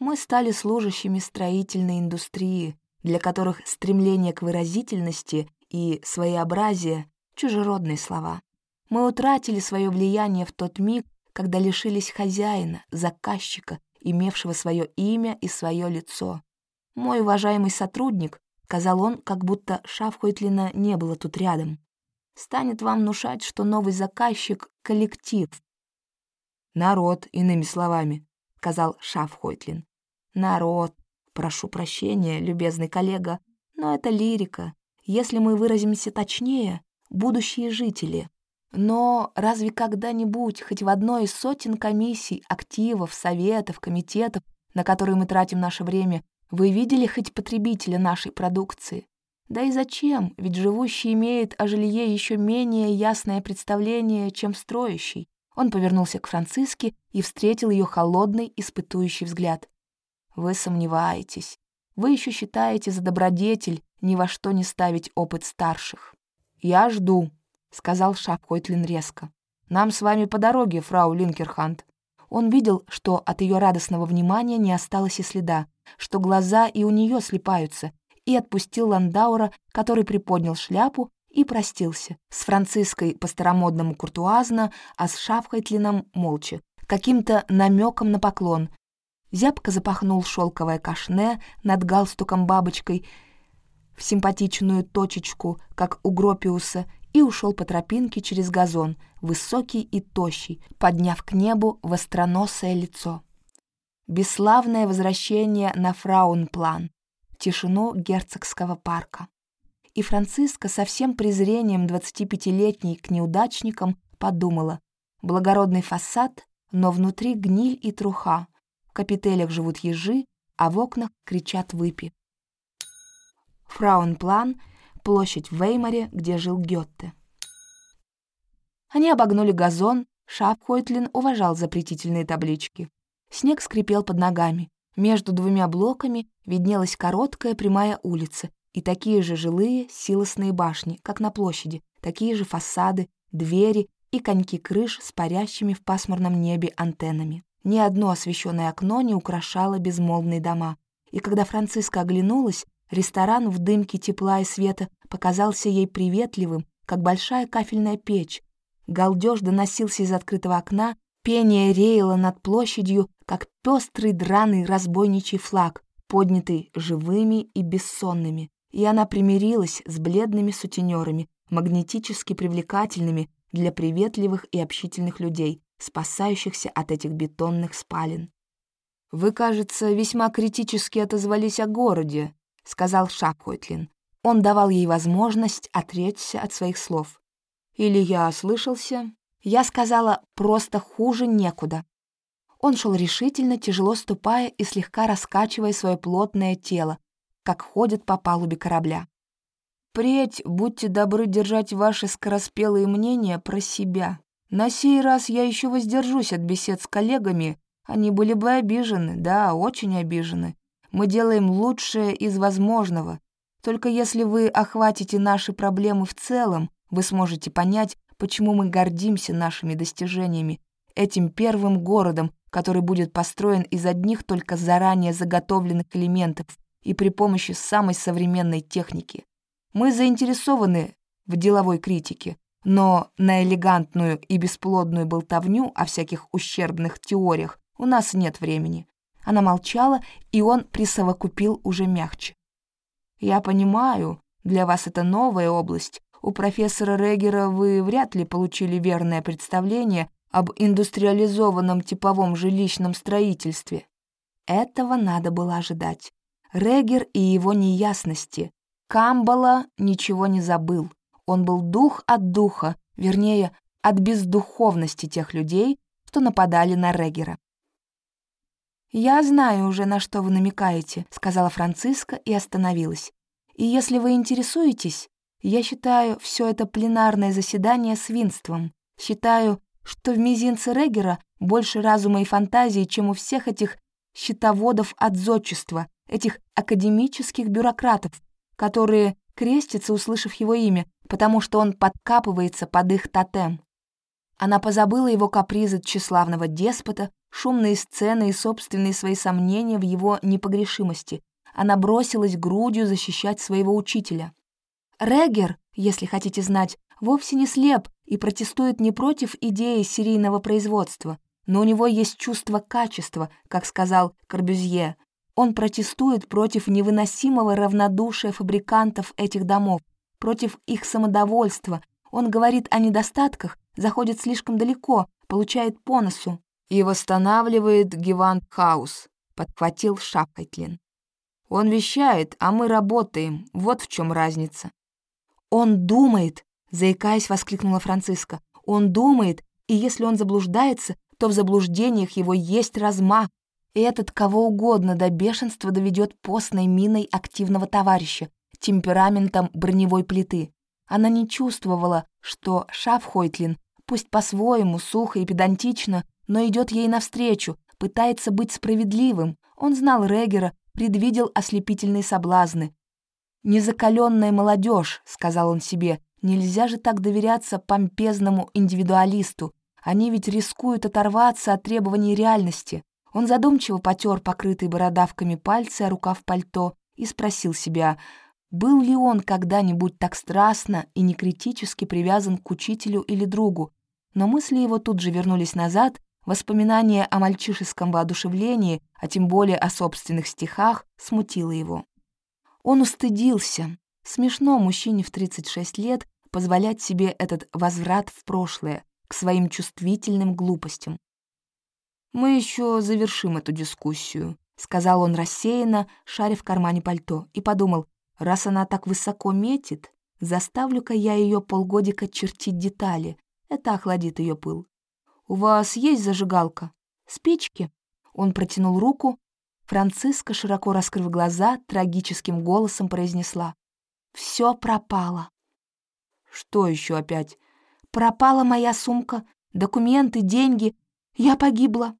мы стали служащими строительной индустрии, для которых стремление к выразительности и своеобразие — чужеродные слова. Мы утратили свое влияние в тот миг, когда лишились хозяина, заказчика, имевшего свое имя и свое лицо. Мой уважаемый сотрудник, сказал он, как будто Шафхойтлина не было тут рядом, станет вам внушать, что новый заказчик — коллектив. «Народ, иными словами», — сказал Шафхойтлин. Народ. Прошу прощения, любезный коллега, но это лирика. Если мы выразимся точнее, будущие жители. Но разве когда-нибудь хоть в одной из сотен комиссий, активов, советов, комитетов, на которые мы тратим наше время, вы видели хоть потребителя нашей продукции? Да и зачем? Ведь живущий имеет о жилье еще менее ясное представление, чем строящий. Он повернулся к Франциске и встретил ее холодный, испытующий взгляд. Вы сомневаетесь. Вы еще считаете за добродетель ни во что не ставить опыт старших. «Я жду», — сказал Шапхойтлин резко. «Нам с вами по дороге, фрау Линкерхант». Он видел, что от ее радостного внимания не осталось и следа, что глаза и у нее слепаются, и отпустил Ландаура, который приподнял шляпу и простился. С Франциской по-старомодному куртуазно, а с Шафхайтлином молча, каким-то намеком на поклон, Зябко запахнул шелковое кашне над галстуком бабочкой в симпатичную точечку, как у Гропиуса, и ушел по тропинке через газон, высокий и тощий, подняв к небу востроносое лицо. Бесславное возвращение на Фраунплан, тишину герцогского парка. И Франциска со всем презрением 25-летней к неудачникам подумала, благородный фасад, но внутри гниль и труха, в капителях живут ежи, а в окнах кричат выпи. Фраунплан — площадь в Веймаре, где жил Гетте. Они обогнули газон, Шафхойтлин уважал запретительные таблички. Снег скрипел под ногами. Между двумя блоками виднелась короткая прямая улица и такие же жилые силосные башни, как на площади, такие же фасады, двери и коньки крыш с парящими в пасмурном небе антеннами. Ни одно освещенное окно не украшало безмолвные дома. И когда Франциска оглянулась, ресторан в дымке тепла и света показался ей приветливым, как большая кафельная печь. Галдеж доносился из открытого окна, пение реяло над площадью, как пестрый драный разбойничий флаг, поднятый живыми и бессонными. И она примирилась с бледными сутенерами, магнетически привлекательными для приветливых и общительных людей, спасающихся от этих бетонных спален. «Вы, кажется, весьма критически отозвались о городе», — сказал Шапхойтлин. Он давал ей возможность отречься от своих слов. «Или я ослышался?» Я сказала, просто хуже некуда. Он шел решительно, тяжело ступая и слегка раскачивая свое плотное тело, как ходит по палубе корабля. «Впредь будьте добры держать ваши скороспелые мнения про себя. На сей раз я еще воздержусь от бесед с коллегами. Они были бы обижены, да, очень обижены. Мы делаем лучшее из возможного. Только если вы охватите наши проблемы в целом, вы сможете понять, почему мы гордимся нашими достижениями, этим первым городом, который будет построен из одних только заранее заготовленных элементов и при помощи самой современной техники. Мы заинтересованы в деловой критике, но на элегантную и бесплодную болтовню о всяких ущербных теориях у нас нет времени. Она молчала, и он присовокупил уже мягче. «Я понимаю, для вас это новая область. У профессора Регера вы вряд ли получили верное представление об индустриализованном типовом жилищном строительстве. Этого надо было ожидать. Регер и его неясности. Камбала ничего не забыл. Он был дух от духа, вернее, от бездуховности тех людей, что нападали на Регера. «Я знаю уже, на что вы намекаете», — сказала Франциска и остановилась. «И если вы интересуетесь, я считаю все это пленарное заседание свинством. Считаю, что в мизинце Регера больше разума и фантазии, чем у всех этих счетоводов от зодчества, этих академических бюрократов, которые крестятся, услышав его имя, потому что он подкапывается под их тотем. Она позабыла его капризы тщеславного деспота, шумные сцены и собственные свои сомнения в его непогрешимости. Она бросилась грудью защищать своего учителя. Регер, если хотите знать, вовсе не слеп и протестует не против идеи серийного производства, но у него есть чувство качества, как сказал Корбюзье. Он протестует против невыносимого равнодушия фабрикантов этих домов, против их самодовольства. Он говорит о недостатках, заходит слишком далеко, получает по носу. И восстанавливает Гевант Хаус, подхватил Шапкайтлин. Он вещает, а мы работаем, вот в чем разница. Он думает, Заикаясь, воскликнула Франциска. «Он думает, и если он заблуждается, то в заблуждениях его есть размах, и этот кого угодно до бешенства доведет постной миной активного товарища, темпераментом броневой плиты. Она не чувствовала, что Шафхойтлин, пусть по-своему, сухо и педантично, но идет ей навстречу, пытается быть справедливым. Он знал Регера, предвидел ослепительные соблазны. «Незакаленная молодежь», — сказал он себе, Нельзя же так доверяться помпезному индивидуалисту. Они ведь рискуют оторваться от требований реальности. Он задумчиво потер покрытые бородавками пальцы о рукав пальто и спросил себя, был ли он когда-нибудь так страстно и некритически привязан к учителю или другу. Но мысли его тут же вернулись назад, воспоминание о мальчишеском воодушевлении, а тем более о собственных стихах, смутило его. Он устыдился. Смешно мужчине в 36 лет позволять себе этот возврат в прошлое, к своим чувствительным глупостям. «Мы еще завершим эту дискуссию», — сказал он рассеянно, шаря в кармане пальто, и подумал, раз она так высоко метит, заставлю-ка я ее полгодика чертить детали, это охладит ее пыл. «У вас есть зажигалка?» «Спички?» Он протянул руку. Франциска, широко раскрыв глаза, трагическим голосом произнесла. «Все пропало». Что еще опять? Пропала моя сумка, документы, деньги. Я погибла.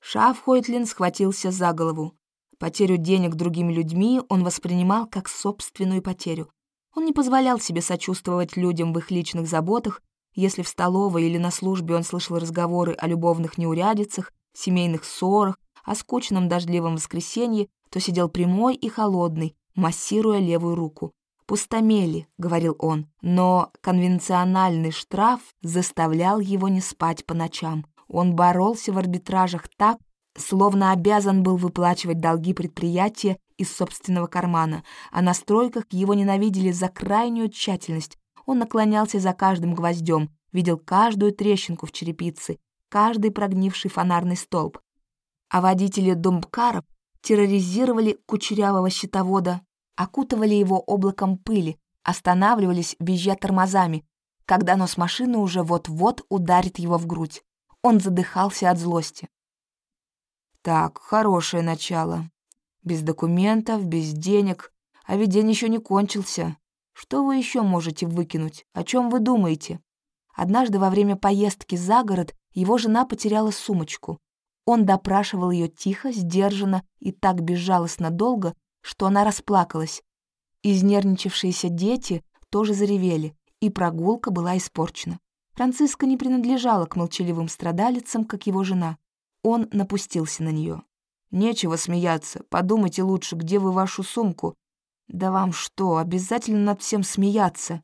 Шафхойтлин схватился за голову. Потерю денег другими людьми он воспринимал как собственную потерю. Он не позволял себе сочувствовать людям в их личных заботах, если в столовой или на службе он слышал разговоры о любовных неурядицах, семейных ссорах, о скучном дождливом воскресенье, то сидел прямой и холодный, массируя левую руку. «Пустомели», — говорил он, но конвенциональный штраф заставлял его не спать по ночам. Он боролся в арбитражах так, словно обязан был выплачивать долги предприятия из собственного кармана, а на стройках его ненавидели за крайнюю тщательность. Он наклонялся за каждым гвоздем, видел каждую трещинку в черепице, каждый прогнивший фонарный столб. А водители думбкаров терроризировали кучерявого щитовода окутывали его облаком пыли, останавливались, визжа тормозами, когда нос машины уже вот-вот ударит его в грудь. Он задыхался от злости. «Так, хорошее начало. Без документов, без денег, а ведь день еще не кончился. Что вы еще можете выкинуть? О чем вы думаете?» Однажды во время поездки за город его жена потеряла сумочку. Он допрашивал ее тихо, сдержанно и так безжалостно долго, что она расплакалась. Изнервничавшиеся дети тоже заревели, и прогулка была испорчена. Франциска не принадлежала к молчаливым страдалицам, как его жена. Он напустился на нее. «Нечего смеяться. Подумайте лучше, где вы вашу сумку?» «Да вам что, обязательно над всем смеяться?»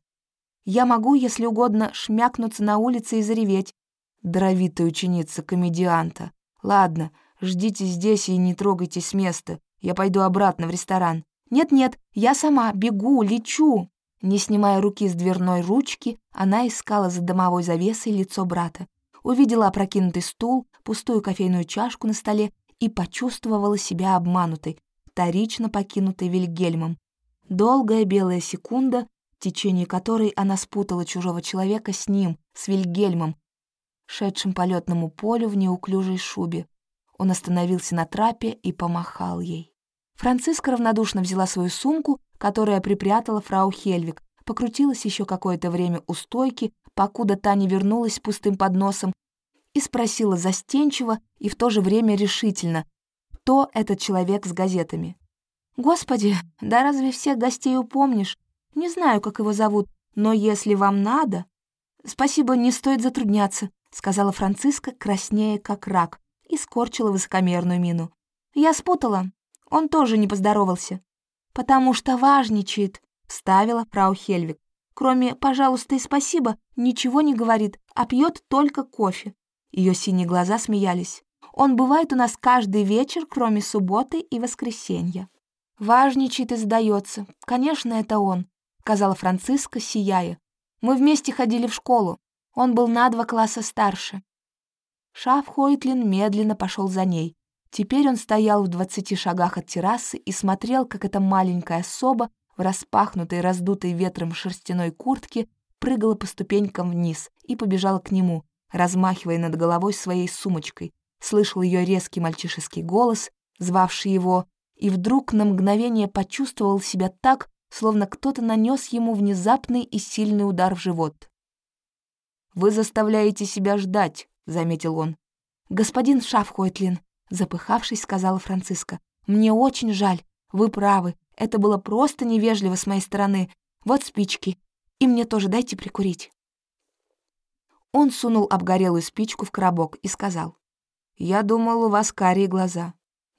«Я могу, если угодно, шмякнуться на улице и зареветь». Даровитая ученица комедианта. «Ладно, ждите здесь и не трогайтесь с места. Я пойду обратно в ресторан». «Нет-нет, я сама бегу, лечу». Не снимая руки с дверной ручки, она искала за домовой завесой лицо брата. Увидела опрокинутый стул, пустую кофейную чашку на столе и почувствовала себя обманутой, вторично покинутой Вильгельмом. Долгая белая секунда, в течение которой она спутала чужого человека с ним, с Вильгельмом, шедшим по лётному полю в неуклюжей шубе. Он остановился на трапе и помахал ей. Франциска равнодушно взяла свою сумку, которая припрятала фрау Хельвик, покрутилась еще какое-то время у стойки, покуда та не вернулась с пустым подносом, и спросила застенчиво и в то же время решительно, кто этот человек с газетами. «Господи, да разве всех гостей упомнишь? Не знаю, как его зовут, но если вам надо...» «Спасибо, не стоит затрудняться», — сказала Франциска, краснее как рак, и скорчила высокомерную мину. «Я спутала. Он тоже не поздоровался. «Потому что важничает», — вставила фрау Хельвик. «Кроме «пожалуйста» и «спасибо» ничего не говорит, а пьет только кофе». Ее синие глаза смеялись. «Он бывает у нас каждый вечер, кроме субботы и воскресенья». «Важничает и сдается. Конечно, это он», — сказала Франциска, сияя. «Мы вместе ходили в школу. Он был на два класса старше». Шаф Хойтлин медленно пошел за ней. Теперь он стоял в двадцати шагах от террасы и смотрел, как эта маленькая особа в распахнутой, раздутой ветром шерстяной куртке прыгала по ступенькам вниз и побежала к нему, размахивая над головой своей сумочкой. Слышал ее резкий мальчишеский голос, звавший его, и вдруг на мгновение почувствовал себя так, словно кто-то нанес ему внезапный и сильный удар в живот. «Вы заставляете себя ждать», — заметил он. «Господин Шафхойтлин, запыхавшись, сказала Франциска. «Мне очень жаль. Вы правы. Это было просто невежливо с моей стороны. Вот спички. И мне тоже дайте прикурить». Он сунул обгорелую спичку в коробок и сказал. «Я думал, у вас карие глаза».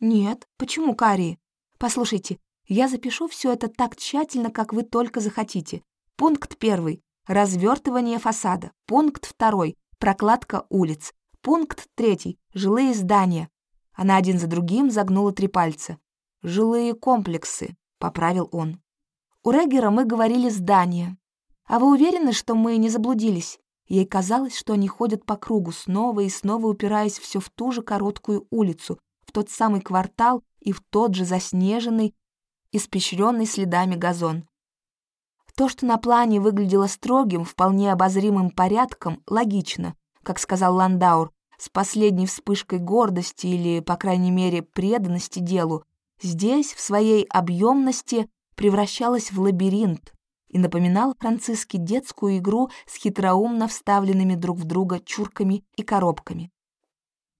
«Нет, почему карие? Послушайте, я запишу все это так тщательно, как вы только захотите. Пункт первый — развертывание фасада. Пункт второй — прокладка улиц. Пункт третий — жилые здания. Она один за другим загнула три пальца. «Жилые комплексы», — поправил он. «У Регера мы говорили «здание». А вы уверены, что мы не заблудились?» Ей казалось, что они ходят по кругу, снова и снова упираясь все в ту же короткую улицу, в тот самый квартал и в тот же заснеженный, испещренный следами газон. То, что на плане выглядело строгим, вполне обозримым порядком, логично, как сказал Ландаур, с последней вспышкой гордости или, по крайней мере, преданности делу, здесь, в своей объемности, превращалась в лабиринт и напоминала Франциске детскую игру с хитроумно вставленными друг в друга чурками и коробками.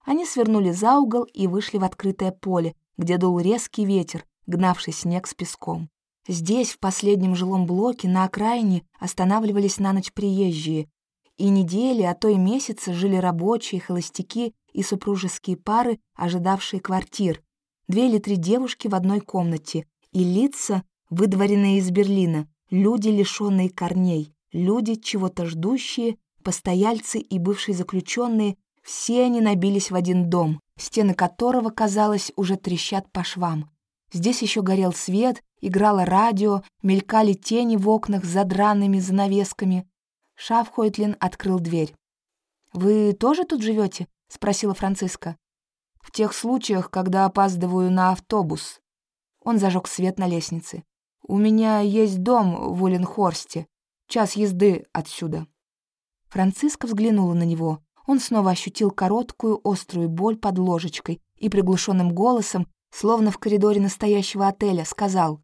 Они свернули за угол и вышли в открытое поле, где дул резкий ветер, гнавший снег с песком. Здесь, в последнем жилом блоке, на окраине, останавливались на ночь приезжие, и недели, а то и месяцы жили рабочие, холостяки и супружеские пары, ожидавшие квартир. Две или три девушки в одной комнате, и лица, выдворенные из Берлина, люди, лишенные корней, люди, чего-то ждущие, постояльцы и бывшие заключенные, все они набились в один дом, стены которого, казалось, уже трещат по швам. Здесь еще горел свет, играло радио, мелькали тени в окнах с задранными занавесками, Шафхойтлин открыл дверь. «Вы тоже тут живете? спросила Франциска. «В тех случаях, когда опаздываю на автобус». Он зажег свет на лестнице. «У меня есть дом в Уленхорсте. Час езды отсюда». Франциска взглянула на него. Он снова ощутил короткую, острую боль под ложечкой и приглушенным голосом, словно в коридоре настоящего отеля, сказал,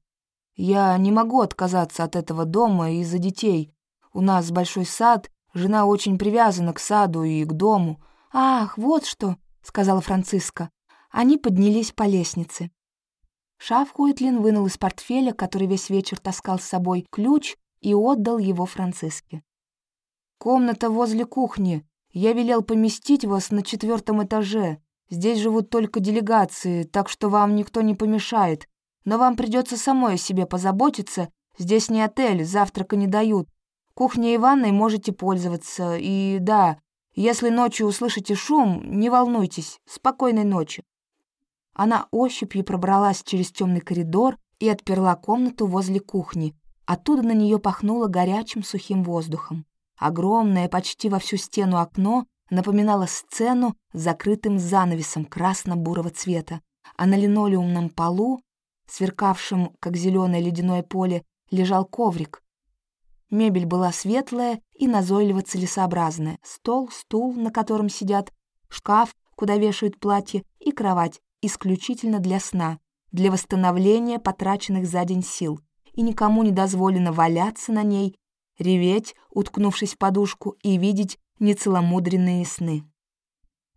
«Я не могу отказаться от этого дома из-за детей. У нас большой сад, жена очень привязана к саду и к дому». «Ах, вот что!» — сказала Франциска. Они поднялись по лестнице. Шафхуэтлин вынул из портфеля, который весь вечер таскал с собой, ключ и отдал его Франциске. «Комната возле кухни. Я велел поместить вас на четвертом этаже. Здесь живут только делегации, так что вам никто не помешает. Но вам придется самой о себе позаботиться. Здесь не отель, завтрака не дают. Кухней и ванной можете пользоваться. И да, если ночью услышите шум, не волнуйтесь. Спокойной ночи». Она ощупью пробралась через темный коридор и отперла комнату возле кухни. Оттуда на нее пахнуло горячим сухим воздухом. Огромное, почти во всю стену окно напоминало сцену с закрытым занавесом красно-бурого цвета, а на линолеумном полу, сверкавшем, как зеленое ледяное поле, лежал коврик. Мебель была светлая и назойливо целесообразная. Стол, стул, на котором сидят, шкаф, куда вешают платье, и кровать, исключительно для сна, для восстановления потраченных за день сил, и никому не дозволено валяться на ней, реветь, уткнувшись в подушку, и видеть нецеломудренные сны.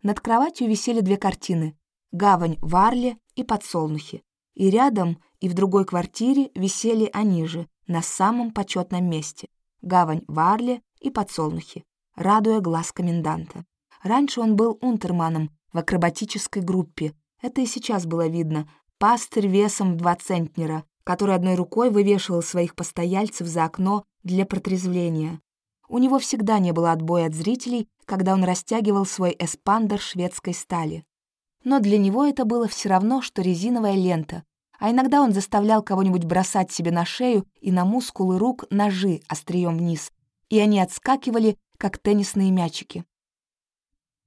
Над кроватью висели две картины — «Гавань в Арле» и «Подсолнухи», и рядом и в другой квартире висели они же, на самом почетном месте — «Гавань в Арле» и «Подсолнухи», радуя глаз коменданта. Раньше он был унтерманом в акробатической группе, это и сейчас было видно. Пастырь весом в два центнера, который одной рукой вывешивал своих постояльцев за окно для протрезвления. У него всегда не было отбоя от зрителей, когда он растягивал свой эспандер шведской стали. Но для него это было все равно, что резиновая лента, а иногда он заставлял кого-нибудь бросать себе на шею и на мускулы рук ножи острием вниз, и они отскакивали, как теннисные мячики.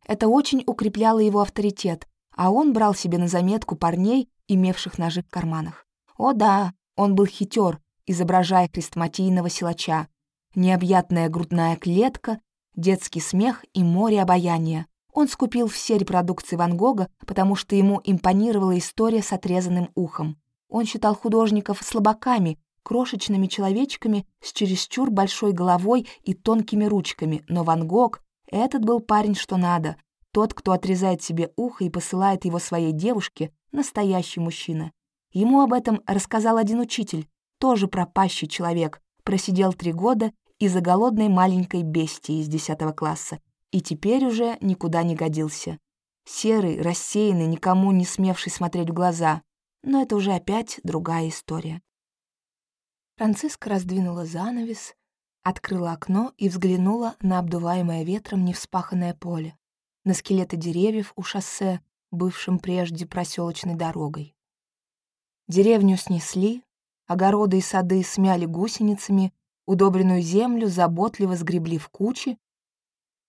Это очень укрепляло его авторитет, а он брал себе на заметку парней, имевших ножи в карманах. О да, он был хитер, изображая хрестоматийного силача. Необъятная грудная клетка, детский смех и море обаяния. Он скупил все репродукции Ван Гога, потому что ему импонировала история с отрезанным ухом. Он считал художников слабаками, крошечными человечками с чересчур большой головой и тонкими ручками, но Ван Гог — этот был парень что надо, тот, кто отрезает себе ухо и посылает его своей девушке, настоящий мужчина. Ему об этом рассказал один учитель, тоже пропащий человек, просидел три года из-за голодной маленькой бестии из десятого класса и теперь уже никуда не годился. Серый, рассеянный, никому не смевший смотреть в глаза. Но это уже опять другая история. Франциска раздвинула занавес, открыла окно и взглянула на обдуваемое ветром невспаханное поле на скелеты деревьев у шоссе, бывшим прежде проселочной дорогой. Деревню снесли, огороды и сады смяли гусеницами, удобренную землю заботливо сгребли в кучи,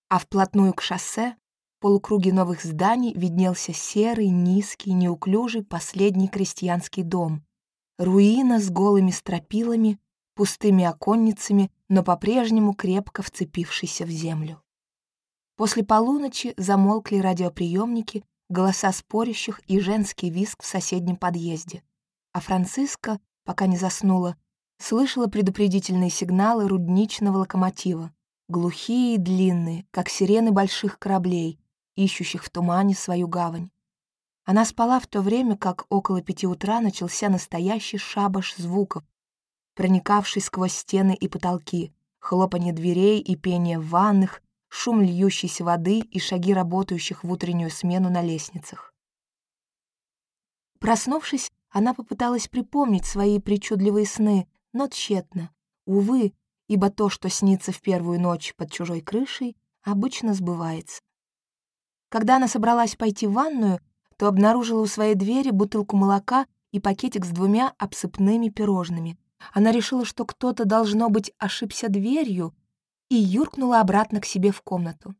а вплотную к шоссе полукруги новых зданий виднелся серый, низкий, неуклюжий последний крестьянский дом. Руина с голыми стропилами, пустыми оконницами, но по-прежнему крепко вцепившийся в землю. После полуночи замолкли радиоприемники, голоса спорящих и женский визг в соседнем подъезде. А Франциска, пока не заснула, слышала предупредительные сигналы рудничного локомотива, глухие и длинные, как сирены больших кораблей, ищущих в тумане свою гавань. Она спала в то время, как около пяти утра начался настоящий шабаш звуков, проникавший сквозь стены и потолки, хлопанье дверей и пение в ванных, шум льющейся воды и шаги работающих в утреннюю смену на лестницах. Проснувшись, она попыталась припомнить свои причудливые сны, но тщетно. Увы, ибо то, что снится в первую ночь под чужой крышей, обычно сбывается. Когда она собралась пойти в ванную, то обнаружила у своей двери бутылку молока и пакетик с двумя обсыпными пирожными. Она решила, что кто-то, должно быть, ошибся дверью и юркнула обратно к себе в комнату.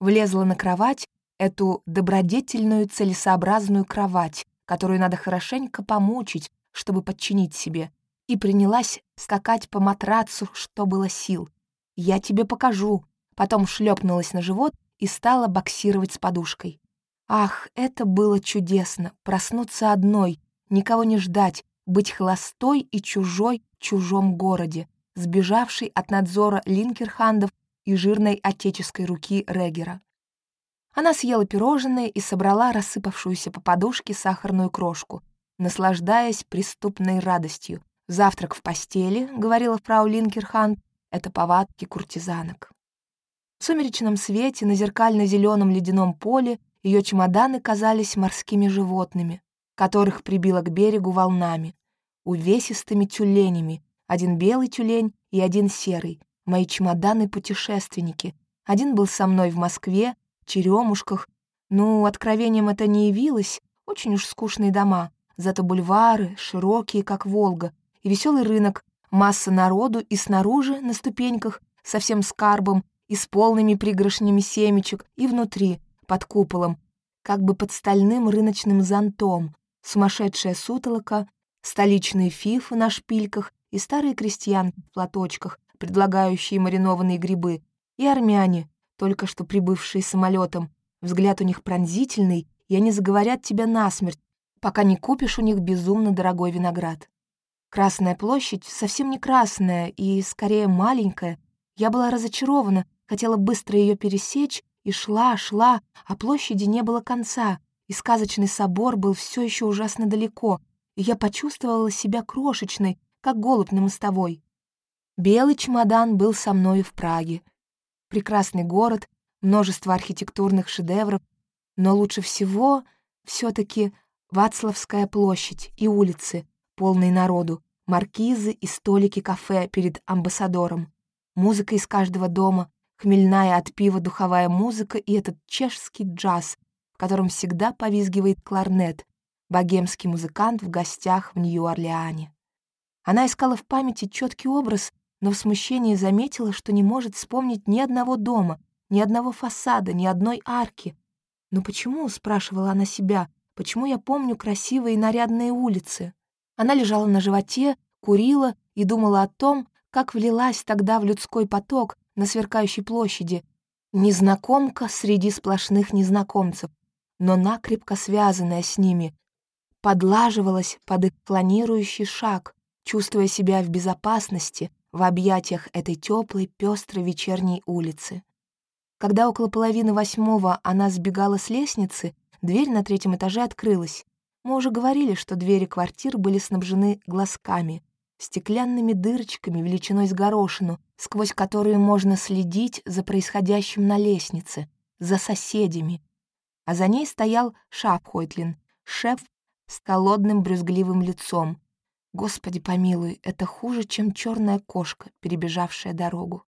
Влезла на кровать, эту добродетельную целесообразную кровать, которую надо хорошенько помучить, чтобы подчинить себе, и принялась скакать по матрацу, что было сил. «Я тебе покажу», потом шлепнулась на живот и стала боксировать с подушкой. Ах, это было чудесно, проснуться одной, никого не ждать, быть холостой и чужой в чужом городе, сбежавший от надзора линкерхандов и жирной отеческой руки Регера. Она съела пирожное и собрала рассыпавшуюся по подушке сахарную крошку. наслаждаясь преступной радостью. «Завтрак в постели», — говорила фрау Линкерханд, — «это повадки куртизанок». В сумеречном свете на зеркально-зеленом ледяном поле ее чемоданы казались морскими животными, которых прибило к берегу волнами, увесистыми тюленями, один белый тюлень и один серый, мои чемоданы-путешественники. Один был со мной в Москве, Черемушках. Ну, откровением это не явилось, очень уж скучные дома, зато бульвары, широкие, как Волга, и веселый рынок, масса народу и снаружи, на ступеньках, со всем скарбом, и с полными пригоршнями семечек, и внутри, под куполом, как бы под стальным рыночным зонтом, сумасшедшая сутолока, столичные фифы на шпильках и старые крестьянки в платочках, предлагающие маринованные грибы, и армяне, только что прибывшие самолетом. Взгляд у них пронзительный, и они заговорят тебя насмерть, пока не купишь у них безумно дорогой виноград. Красная площадь совсем не красная и, скорее, маленькая. Я была разочарована, хотела быстро ее пересечь, и шла, шла, а площади не было конца, и сказочный собор был все еще ужасно далеко, и я почувствовала себя крошечной, как голубь на мостовой. Белый чемодан был со мною в Праге. Прекрасный город, множество архитектурных шедевров, но лучше всего все таки Вацлавская площадь и улицы, полные народу, маркизы и столики кафе перед амбассадором, музыка из каждого дома, хмельная от пива духовая музыка и этот чешский джаз, в котором всегда повизгивает кларнет, богемский музыкант в гостях в Нью-Орлеане. Она искала в памяти четкий образ, но в смущении заметила, что не может вспомнить ни одного дома, ни одного фасада, ни одной арки. «Но почему?» — спрашивала она себя. «Почему я помню красивые и нарядные улицы?» Она лежала на животе, курила и думала о том, как влилась тогда в людской поток на сверкающей площади. Незнакомка среди сплошных незнакомцев, но накрепко связанная с ними, подлаживалась под их шаг, чувствуя себя в безопасности в объятиях этой теплой, пестрой вечерней улицы. Когда около половины восьмого она сбегала с лестницы, дверь на третьем этаже открылась. Мы уже говорили, что двери квартир были снабжены глазками, стеклянными дырочками величиной с горошину, сквозь которые можно следить за происходящим на лестнице, за соседями. А за ней стоял Шапхойтлин, шеф с холодным брюзгливым лицом, Господи помилуй, это хуже, чем черная кошка, перебежавшая дорогу.